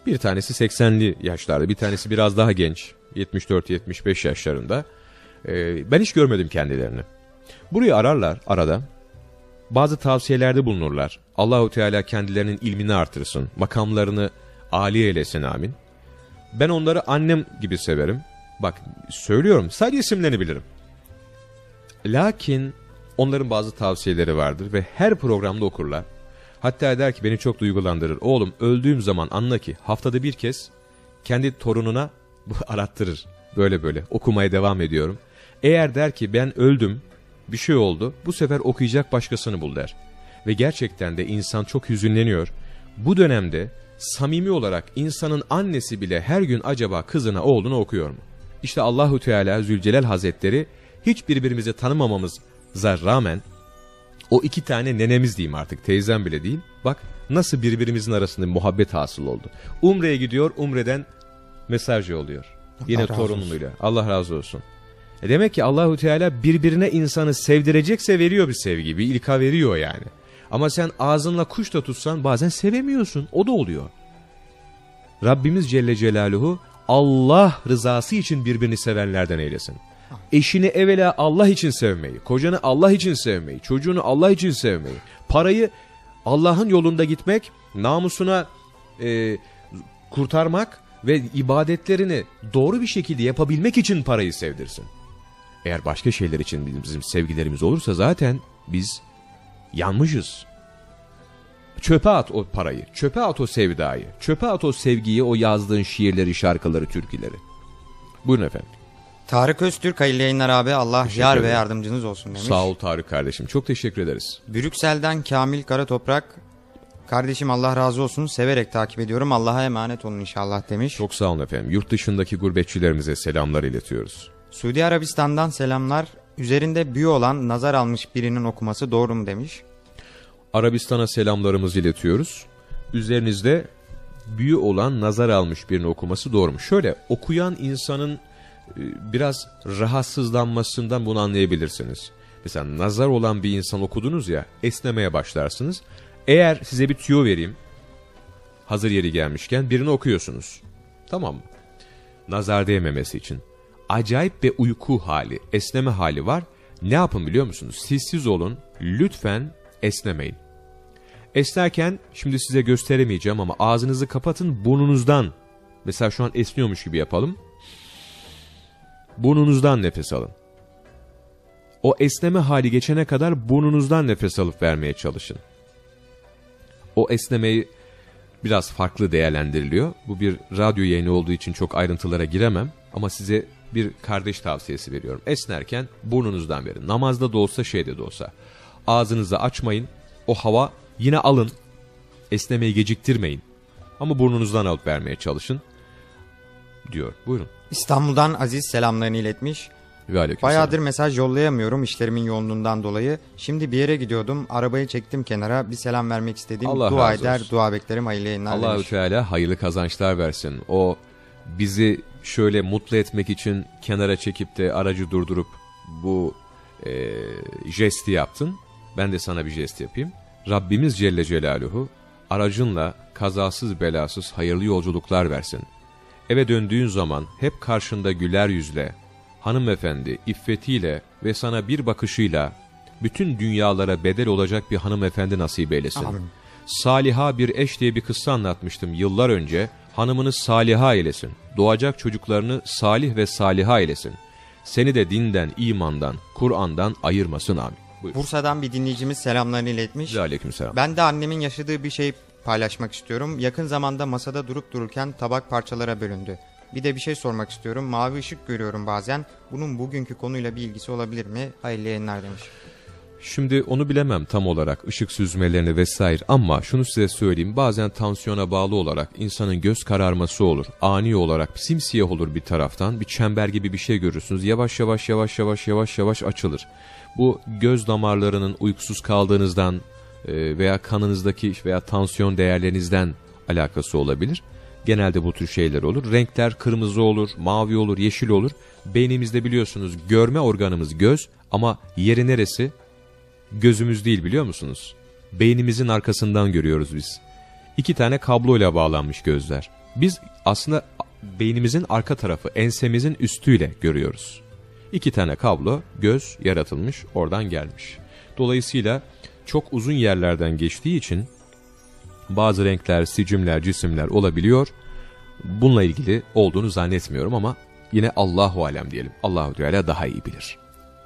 Bir tanesi 80'li yaşlarda, bir tanesi biraz daha genç. 74-75 yaşlarında. Ee, ben hiç görmedim kendilerini. Burayı ararlar arada. Bazı tavsiyelerde bulunurlar. Allahu Teala kendilerinin ilmini artırsın, makamlarını âli eylesin amin. Ben onları annem gibi severim. Bak söylüyorum sadece isimlerini bilirim. Lakin onların bazı tavsiyeleri vardır ve her programda okurlar. Hatta der ki beni çok duygulandırır. Oğlum öldüğüm zaman anla ki haftada bir kez kendi torununa *laughs* arattırır. Böyle böyle okumaya devam ediyorum. Eğer der ki ben öldüm bir şey oldu bu sefer okuyacak başkasını bul der. Ve gerçekten de insan çok hüzünleniyor. Bu dönemde samimi olarak insanın annesi bile her gün acaba kızına oğlunu okuyor mu? İşte Allahu Teala Zülcelal Hazretleri hiç birbirimizi tanımamamıza rağmen o iki tane nenemiz diyeyim artık teyzem bile değil. Bak nasıl birbirimizin arasında muhabbet hasıl oldu. Umre'ye gidiyor Umre'den mesaj yolluyor. Yine torunuyla. Allah razı olsun. E demek ki Allahu Teala birbirine insanı sevdirecekse veriyor bir sevgi, bir ilka veriyor yani. Ama sen ağzınla kuş da tutsan bazen sevemiyorsun. O da oluyor. Rabbimiz Celle Celaluhu Allah rızası için birbirini sevenlerden eylesin. Eşini evvela Allah için sevmeyi, kocanı Allah için sevmeyi, çocuğunu Allah için sevmeyi, parayı Allah'ın yolunda gitmek, namusuna e, kurtarmak ve ibadetlerini doğru bir şekilde yapabilmek için parayı sevdirsin. Eğer başka şeyler için bizim, sevgilerimiz olursa zaten biz yanmışız. Çöpe at o parayı, çöpe at o sevdayı, çöpe at o sevgiyi, o yazdığın şiirleri, şarkıları, türküleri. Buyurun efendim. Tarık Öztürk hayırlı yayınlar abi Allah Teşekkür yar ve ederim. yardımcınız olsun demiş. Sağ ol Tarık kardeşim. Çok teşekkür ederiz. Brüksel'den Kamil Karatoprak kardeşim Allah razı olsun severek takip ediyorum Allah'a emanet olun inşallah demiş. Çok sağ olun efendim. Yurt dışındaki gurbetçilerimize selamlar iletiyoruz. Suudi Arabistan'dan selamlar. Üzerinde büyü olan nazar almış birinin okuması doğru mu demiş. Arabistan'a selamlarımızı iletiyoruz. Üzerinizde büyü olan nazar almış birini okuması doğru mu? Şöyle okuyan insanın biraz rahatsızlanmasından bunu anlayabilirsiniz. Mesela nazar olan bir insan okudunuz ya esnemeye başlarsınız. Eğer size bir tüyo vereyim hazır yeri gelmişken birini okuyorsunuz. Tamam mı? Nazar değmemesi için. Acayip bir uyku hali, esneme hali var. Ne yapın biliyor musunuz? Sessiz olun. Lütfen esnemeyin. Esnerken şimdi size gösteremeyeceğim ama ağzınızı kapatın burnunuzdan. Mesela şu an esniyormuş gibi yapalım. Burnunuzdan nefes alın. O esneme hali geçene kadar burnunuzdan nefes alıp vermeye çalışın. O esnemeyi biraz farklı değerlendiriliyor. Bu bir radyo yayını olduğu için çok ayrıntılara giremem. Ama size bir kardeş tavsiyesi veriyorum. Esnerken burnunuzdan verin. Namazda da olsa şeyde de olsa. Ağzınızı açmayın. O hava yine alın. Esnemeyi geciktirmeyin. Ama burnunuzdan alıp vermeye çalışın. Diyor. Buyurun. İstanbul'dan Aziz selamlarını iletmiş. Bayağıdır selam. mesaj yollayamıyorum işlerimin yoğunluğundan dolayı. Şimdi bir yere gidiyordum. Arabayı çektim kenara. Bir selam vermek istedim. Allah dua eder, olsun. dua beklerim. Hayırlı yayınlar Allahü demiş. Teala hayırlı kazançlar versin. O bizi şöyle mutlu etmek için kenara çekip de aracı durdurup bu e, jesti yaptın. Ben de sana bir jest yapayım. Rabbimiz Celle Celaluhu aracınla kazasız belasız hayırlı yolculuklar versin. Eve döndüğün zaman hep karşında güler yüzle, hanımefendi iffetiyle ve sana bir bakışıyla bütün dünyalara bedel olacak bir hanımefendi nasip eylesin. Amin. Saliha bir eş diye bir kıssa anlatmıştım yıllar önce. Hanımını saliha eylesin. Doğacak çocuklarını salih ve saliha eylesin. Seni de dinden, imandan, Kur'an'dan ayırmasın amin. Buyur. Bursa'dan bir dinleyicimiz selamlarını iletmiş. Aleykümselam. Ben de annemin yaşadığı bir şey paylaşmak istiyorum. Yakın zamanda masada durup dururken tabak parçalara bölündü. Bir de bir şey sormak istiyorum. Mavi ışık görüyorum bazen. Bunun bugünkü konuyla bir ilgisi olabilir mi? Hayırlı yayınlar demiş. Şimdi onu bilemem tam olarak ışık süzmelerini vesaire ama şunu size söyleyeyim bazen tansiyona bağlı olarak insanın göz kararması olur. Ani olarak simsiyah olur bir taraftan bir çember gibi bir şey görürsünüz yavaş yavaş yavaş yavaş yavaş yavaş açılır. Bu göz damarlarının uykusuz kaldığınızdan veya kanınızdaki veya tansiyon değerlerinizden alakası olabilir. Genelde bu tür şeyler olur. Renkler kırmızı olur, mavi olur, yeşil olur. Beynimizde biliyorsunuz görme organımız göz ama yeri neresi? gözümüz değil biliyor musunuz? Beynimizin arkasından görüyoruz biz. İki tane kabloyla bağlanmış gözler. Biz aslında beynimizin arka tarafı, ensemizin üstüyle görüyoruz. İki tane kablo, göz yaratılmış, oradan gelmiş. Dolayısıyla çok uzun yerlerden geçtiği için bazı renkler, sicimler, cisimler olabiliyor. Bununla ilgili olduğunu zannetmiyorum ama yine Allahu alem diyelim. Allahu Teala daha iyi bilir.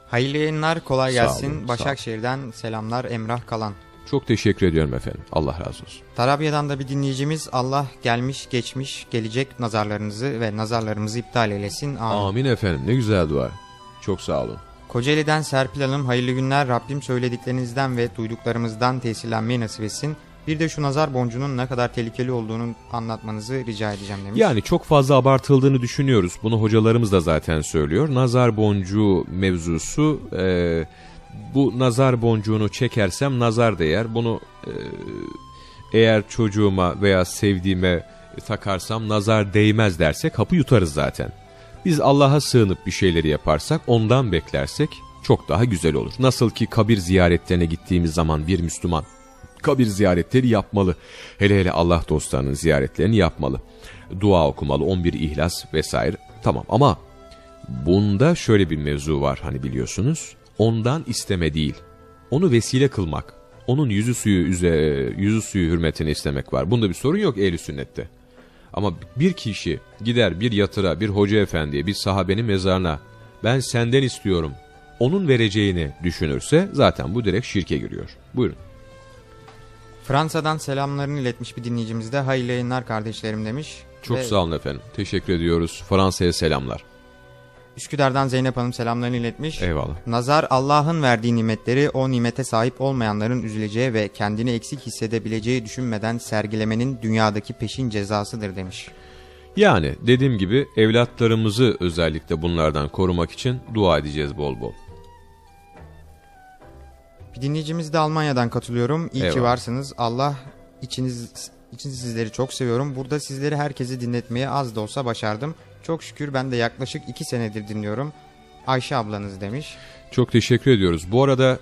Hayırlı yayınlar, kolay Sağ gelsin. olun, sağ Başakşehir'den selamlar Emrah Kalan. Çok teşekkür ediyorum efendim. Allah razı olsun. Tarabya'dan da bir dinleyicimiz Allah gelmiş, geçmiş, gelecek nazarlarınızı ve nazarlarımızı iptal eylesin. Amin. Amin efendim. Ne güzel dua. Çok sağ olun. Kocaeli'den Serpil Hanım hayırlı günler. Rabbim söylediklerinizden ve duyduklarımızdan tesirlenmeyi nasip etsin. Bir de şu nazar boncuğunun ne kadar tehlikeli olduğunu anlatmanızı rica edeceğim demiş. Yani çok fazla abartıldığını düşünüyoruz. Bunu hocalarımız da zaten söylüyor. Nazar boncuğu mevzusu e, bu nazar boncuğunu çekersem nazar değer. Bunu e, eğer çocuğuma veya sevdiğime takarsam nazar değmez derse kapı yutarız zaten. Biz Allah'a sığınıp bir şeyleri yaparsak ondan beklersek çok daha güzel olur. Nasıl ki kabir ziyaretlerine gittiğimiz zaman bir Müslüman kabir ziyaretleri yapmalı. Hele hele Allah dostlarının ziyaretlerini yapmalı. Dua okumalı, 11 ihlas vesaire. Tamam ama bunda şöyle bir mevzu var hani biliyorsunuz. Ondan isteme değil. Onu vesile kılmak. Onun yüzü suyu üze, yüzü suyu hürmetini istemek var. Bunda bir sorun yok ehl sünnette. Ama bir kişi gider bir yatıra, bir hoca efendiye, bir sahabenin mezarına ben senden istiyorum. Onun vereceğini düşünürse zaten bu direkt şirke giriyor. Buyurun. Fransa'dan selamlarını iletmiş bir dinleyicimiz de hayırlı yayınlar kardeşlerim demiş. Çok Ve sağ olun efendim. Teşekkür ediyoruz. Fransa'ya selamlar. Üsküdar'dan Zeynep Hanım selamlarını iletmiş. Eyvallah. Nazar Allah'ın verdiği nimetleri o nimete sahip olmayanların üzüleceği ve kendini eksik hissedebileceği düşünmeden sergilemenin dünyadaki peşin cezasıdır demiş. Yani dediğim gibi evlatlarımızı özellikle bunlardan korumak için dua edeceğiz bol bol. Bir dinleyicimiz de Almanya'dan katılıyorum. İyi ki Eyvallah. varsınız. Allah içiniz için sizleri çok seviyorum. Burada sizleri herkesi dinletmeye az da olsa başardım. Çok şükür ben de yaklaşık iki senedir dinliyorum. Ayşe ablanız demiş. Çok teşekkür ediyoruz. Bu arada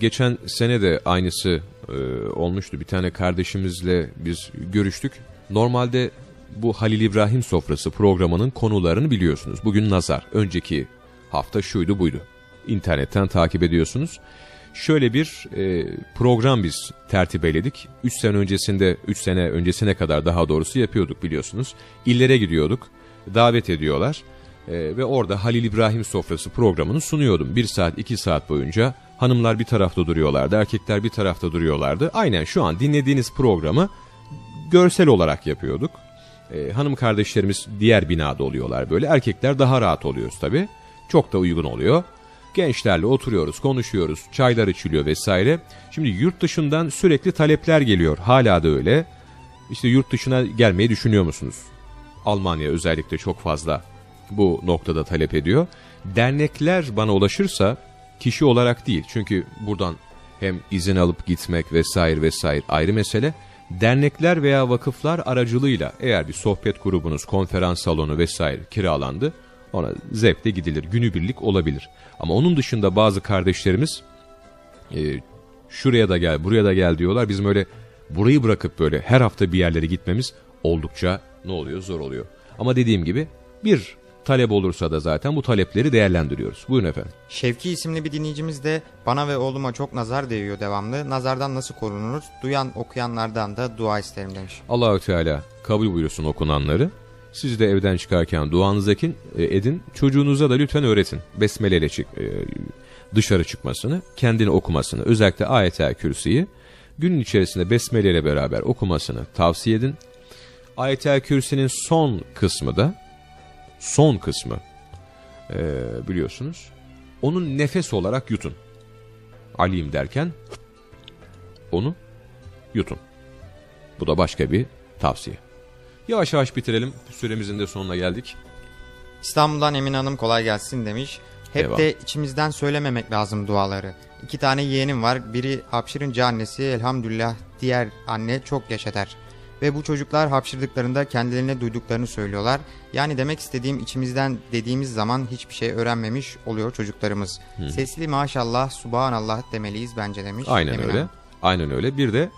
geçen sene de aynısı e, olmuştu. Bir tane kardeşimizle biz görüştük. Normalde bu Halil İbrahim Sofrası programının konularını biliyorsunuz. Bugün nazar. Önceki hafta şuydu buydu. İnternetten takip ediyorsunuz. Şöyle bir e, program biz tertip eyledik. 3 sene öncesinde, 3 sene öncesine kadar daha doğrusu yapıyorduk biliyorsunuz. İllere gidiyorduk. Davet ediyorlar. E, ve orada Halil İbrahim Sofrası programını sunuyordum. 1 saat 2 saat boyunca hanımlar bir tarafta duruyorlardı, erkekler bir tarafta duruyorlardı. Aynen şu an dinlediğiniz programı görsel olarak yapıyorduk. E, hanım kardeşlerimiz diğer binada oluyorlar böyle. Erkekler daha rahat oluyoruz tabii. Çok da uygun oluyor. Gençlerle oturuyoruz, konuşuyoruz, çaylar içiliyor vesaire. Şimdi yurt dışından sürekli talepler geliyor. Hala da öyle. İşte yurt dışına gelmeyi düşünüyor musunuz? Almanya özellikle çok fazla bu noktada talep ediyor. Dernekler bana ulaşırsa kişi olarak değil. Çünkü buradan hem izin alıp gitmek vesaire vesaire ayrı mesele. Dernekler veya vakıflar aracılığıyla eğer bir sohbet grubunuz, konferans salonu vesaire kiralandı ona zevkle gidilir. Günübirlik olabilir. Ama onun dışında bazı kardeşlerimiz e, şuraya da gel, buraya da gel diyorlar. Bizim öyle burayı bırakıp böyle her hafta bir yerlere gitmemiz oldukça ne oluyor? Zor oluyor. Ama dediğim gibi bir talep olursa da zaten bu talepleri değerlendiriyoruz. Buyurun efendim. Şevki isimli bir dinleyicimiz de bana ve oğluma çok nazar değiyor devamlı. Nazardan nasıl korunuruz? Duyan okuyanlardan da dua isterim demiş. Allahü Teala kabul buyursun okunanları. Siz de evden çıkarken duanızı ekin, e, edin. Çocuğunuza da lütfen öğretin. Besmele ile çık, e, dışarı çıkmasını, kendini okumasını, özellikle ayet-el kürsüyü günün içerisinde besmele ile beraber okumasını tavsiye edin. Ayet-el kürsünün son kısmı da son kısmı e, biliyorsunuz. Onun nefes olarak yutun. Alim derken onu yutun. Bu da başka bir tavsiye. Yavaş yavaş bitirelim. Süremizin de sonuna geldik. İstanbul'dan Emine Hanım kolay gelsin demiş. Hep Eyvallah. de içimizden söylememek lazım duaları. İki tane yeğenim var. Biri hapşırınca annesi elhamdülillah diğer anne çok yaşatar. Ve bu çocuklar hapşırdıklarında kendilerine duyduklarını söylüyorlar. Yani demek istediğim içimizden dediğimiz zaman hiçbir şey öğrenmemiş oluyor çocuklarımız. Sesli maşallah, subhanallah demeliyiz bence demiş. Aynen Emine öyle. Aynen öyle. Bir de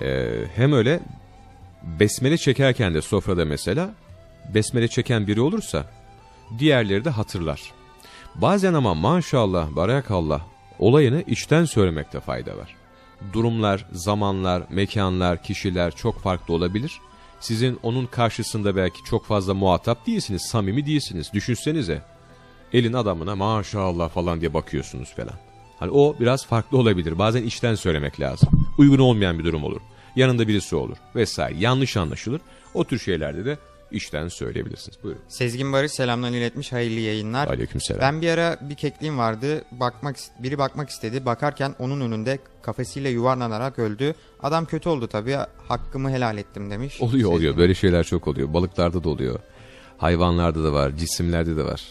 e, hem öyle besmele çekerken de sofrada mesela besmele çeken biri olursa diğerleri de hatırlar. Bazen ama maşallah, barakallah olayını içten söylemekte fayda var. Durumlar, zamanlar, mekanlar, kişiler çok farklı olabilir. Sizin onun karşısında belki çok fazla muhatap değilsiniz, samimi değilsiniz. Düşünsenize elin adamına maşallah falan diye bakıyorsunuz falan. Hani o biraz farklı olabilir. Bazen içten söylemek lazım. Uygun olmayan bir durum olur. Yanında birisi olur vesaire. Yanlış anlaşılır. O tür şeylerde de içten söyleyebilirsiniz. Buyurun. Sezgin Barış selamlarını iletmiş hayırlı yayınlar. Aleykümselam. Ben bir ara bir kekliğim vardı. Bakmak biri bakmak istedi. Bakarken onun önünde kafesiyle yuvarlanarak öldü. Adam kötü oldu tabii. Hakkımı helal ettim demiş. Oluyor oluyor. Sezgin. Böyle şeyler çok oluyor. Balıklarda da oluyor. Hayvanlarda da var. Cisimlerde de var.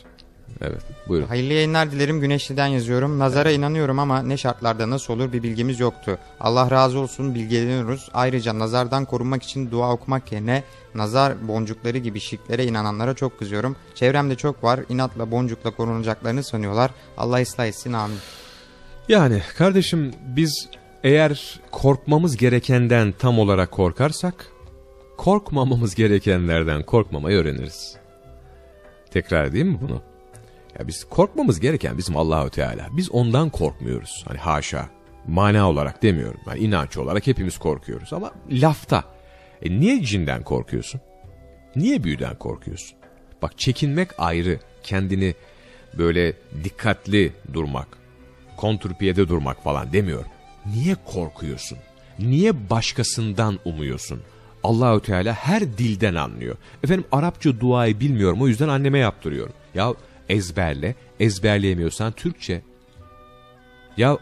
Evet. Buyurun. Hayırlı yayınlar dilerim. Güneşli'den yazıyorum. Nazara inanıyorum ama ne şartlarda nasıl olur bir bilgimiz yoktu. Allah razı olsun bilgileniyoruz. Ayrıca nazardan korunmak için dua okumak yerine nazar boncukları gibi şirklere inananlara çok kızıyorum. Çevremde çok var. İnatla boncukla korunacaklarını sanıyorlar. Allah ıslah etsin amin. Yani kardeşim biz eğer korkmamız gerekenden tam olarak korkarsak korkmamamız gerekenlerden korkmamayı öğreniriz. Tekrar edeyim mi bunu? Ya biz korkmamız gereken bizim Allahü Teala. Biz ondan korkmuyoruz. Hani haşa. Mana olarak demiyorum. Yani inanç olarak hepimiz korkuyoruz ama lafta. E niye cinden korkuyorsun? Niye büyüden korkuyorsun? Bak çekinmek ayrı. Kendini böyle dikkatli durmak, kontrpiyede durmak falan demiyorum. Niye korkuyorsun? Niye başkasından umuyorsun? Allahü Teala her dilden anlıyor. Efendim Arapça duayı bilmiyorum o yüzden anneme yaptırıyorum. Ya ezberle, ezberleyemiyorsan Türkçe. Ya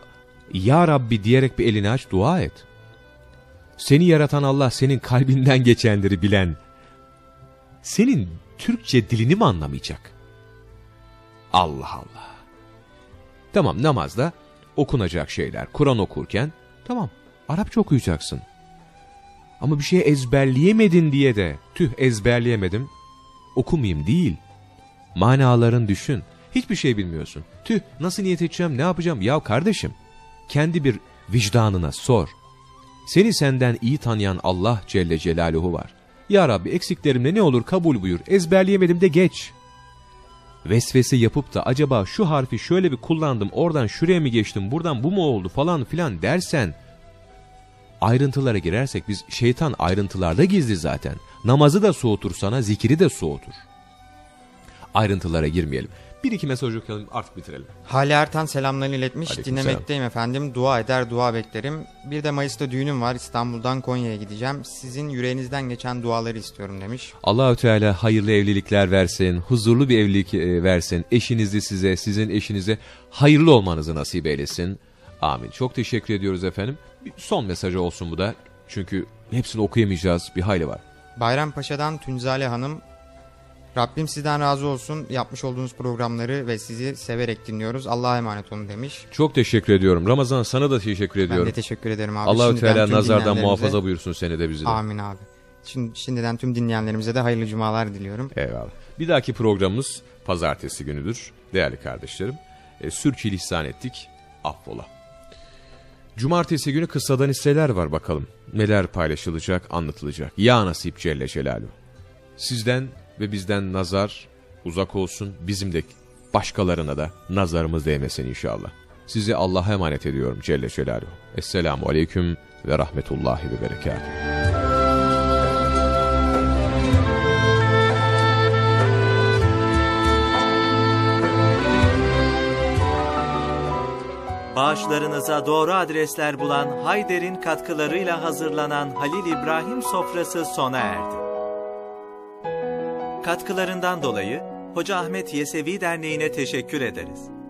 Ya Rabbi diyerek bir elini aç dua et. Seni yaratan Allah senin kalbinden geçenleri bilen, senin Türkçe dilini mi anlamayacak? Allah Allah. Tamam namazda okunacak şeyler. Kur'an okurken tamam Arapça okuyacaksın. Ama bir şey ezberleyemedin diye de tüh ezberleyemedim okumayayım değil. Manaların düşün. Hiçbir şey bilmiyorsun. Tüh nasıl niyet edeceğim ne yapacağım? Ya kardeşim kendi bir vicdanına sor. Seni senden iyi tanıyan Allah Celle Celaluhu var. Ya Rabbi eksiklerimle ne olur kabul buyur. Ezberleyemedim de geç. Vesvese yapıp da acaba şu harfi şöyle bir kullandım oradan şuraya mı geçtim buradan bu mu oldu falan filan dersen ayrıntılara girersek biz şeytan ayrıntılarda gizli zaten. Namazı da soğutur sana zikri de soğutur. Ayrıntılara girmeyelim. Bir iki mesaj okuyalım artık bitirelim. Hali Ertan selamlarını iletmiş. Aleykümselam. Dinlemekteyim efendim. Dua eder, dua beklerim. Bir de Mayıs'ta düğünüm var. İstanbul'dan Konya'ya gideceğim. Sizin yüreğinizden geçen duaları istiyorum demiş. Allahü Teala hayırlı evlilikler versin, huzurlu bir evlilik e, versin. Eşinizi size, sizin eşinize hayırlı olmanızı nasip eylesin. Amin. Çok teşekkür ediyoruz efendim. Bir son mesajı olsun bu da. Çünkü hepsini okuyamayacağız bir hayli var. Bayrampaşa'dan Tünzale Hanım Rabbim sizden razı olsun. Yapmış olduğunuz programları ve sizi severek dinliyoruz. Allah'a emanet olun demiş. Çok teşekkür ediyorum. Ramazan sana da teşekkür Ben ediyorum. de teşekkür ederim abi. Allahü Teala nazardan muhafaza buyursun seni de bizi de. Amin abi. Şimdi, şimdiden tüm dinleyenlerimize de hayırlı cumalar diliyorum. Eyvallah. Bir dahaki programımız pazartesi günüdür değerli kardeşlerim. E, sürçülisan ettik, affola. Cumartesi günü kıssadan hisseler var bakalım. Neler paylaşılacak, anlatılacak. Ya nasip Celle Celaluhu. Sizden ve bizden nazar uzak olsun. Bizim de başkalarına da nazarımız değmesin inşallah. Sizi Allah'a emanet ediyorum Celle Celaluhu. Esselamu Aleyküm ve Rahmetullahi ve Berekatuhu. Bağışlarınıza doğru adresler bulan Hayder'in katkılarıyla hazırlanan Halil İbrahim sofrası sona erdi. Katkılarından dolayı Hoca Ahmet Yesevi Derneği'ne teşekkür ederiz.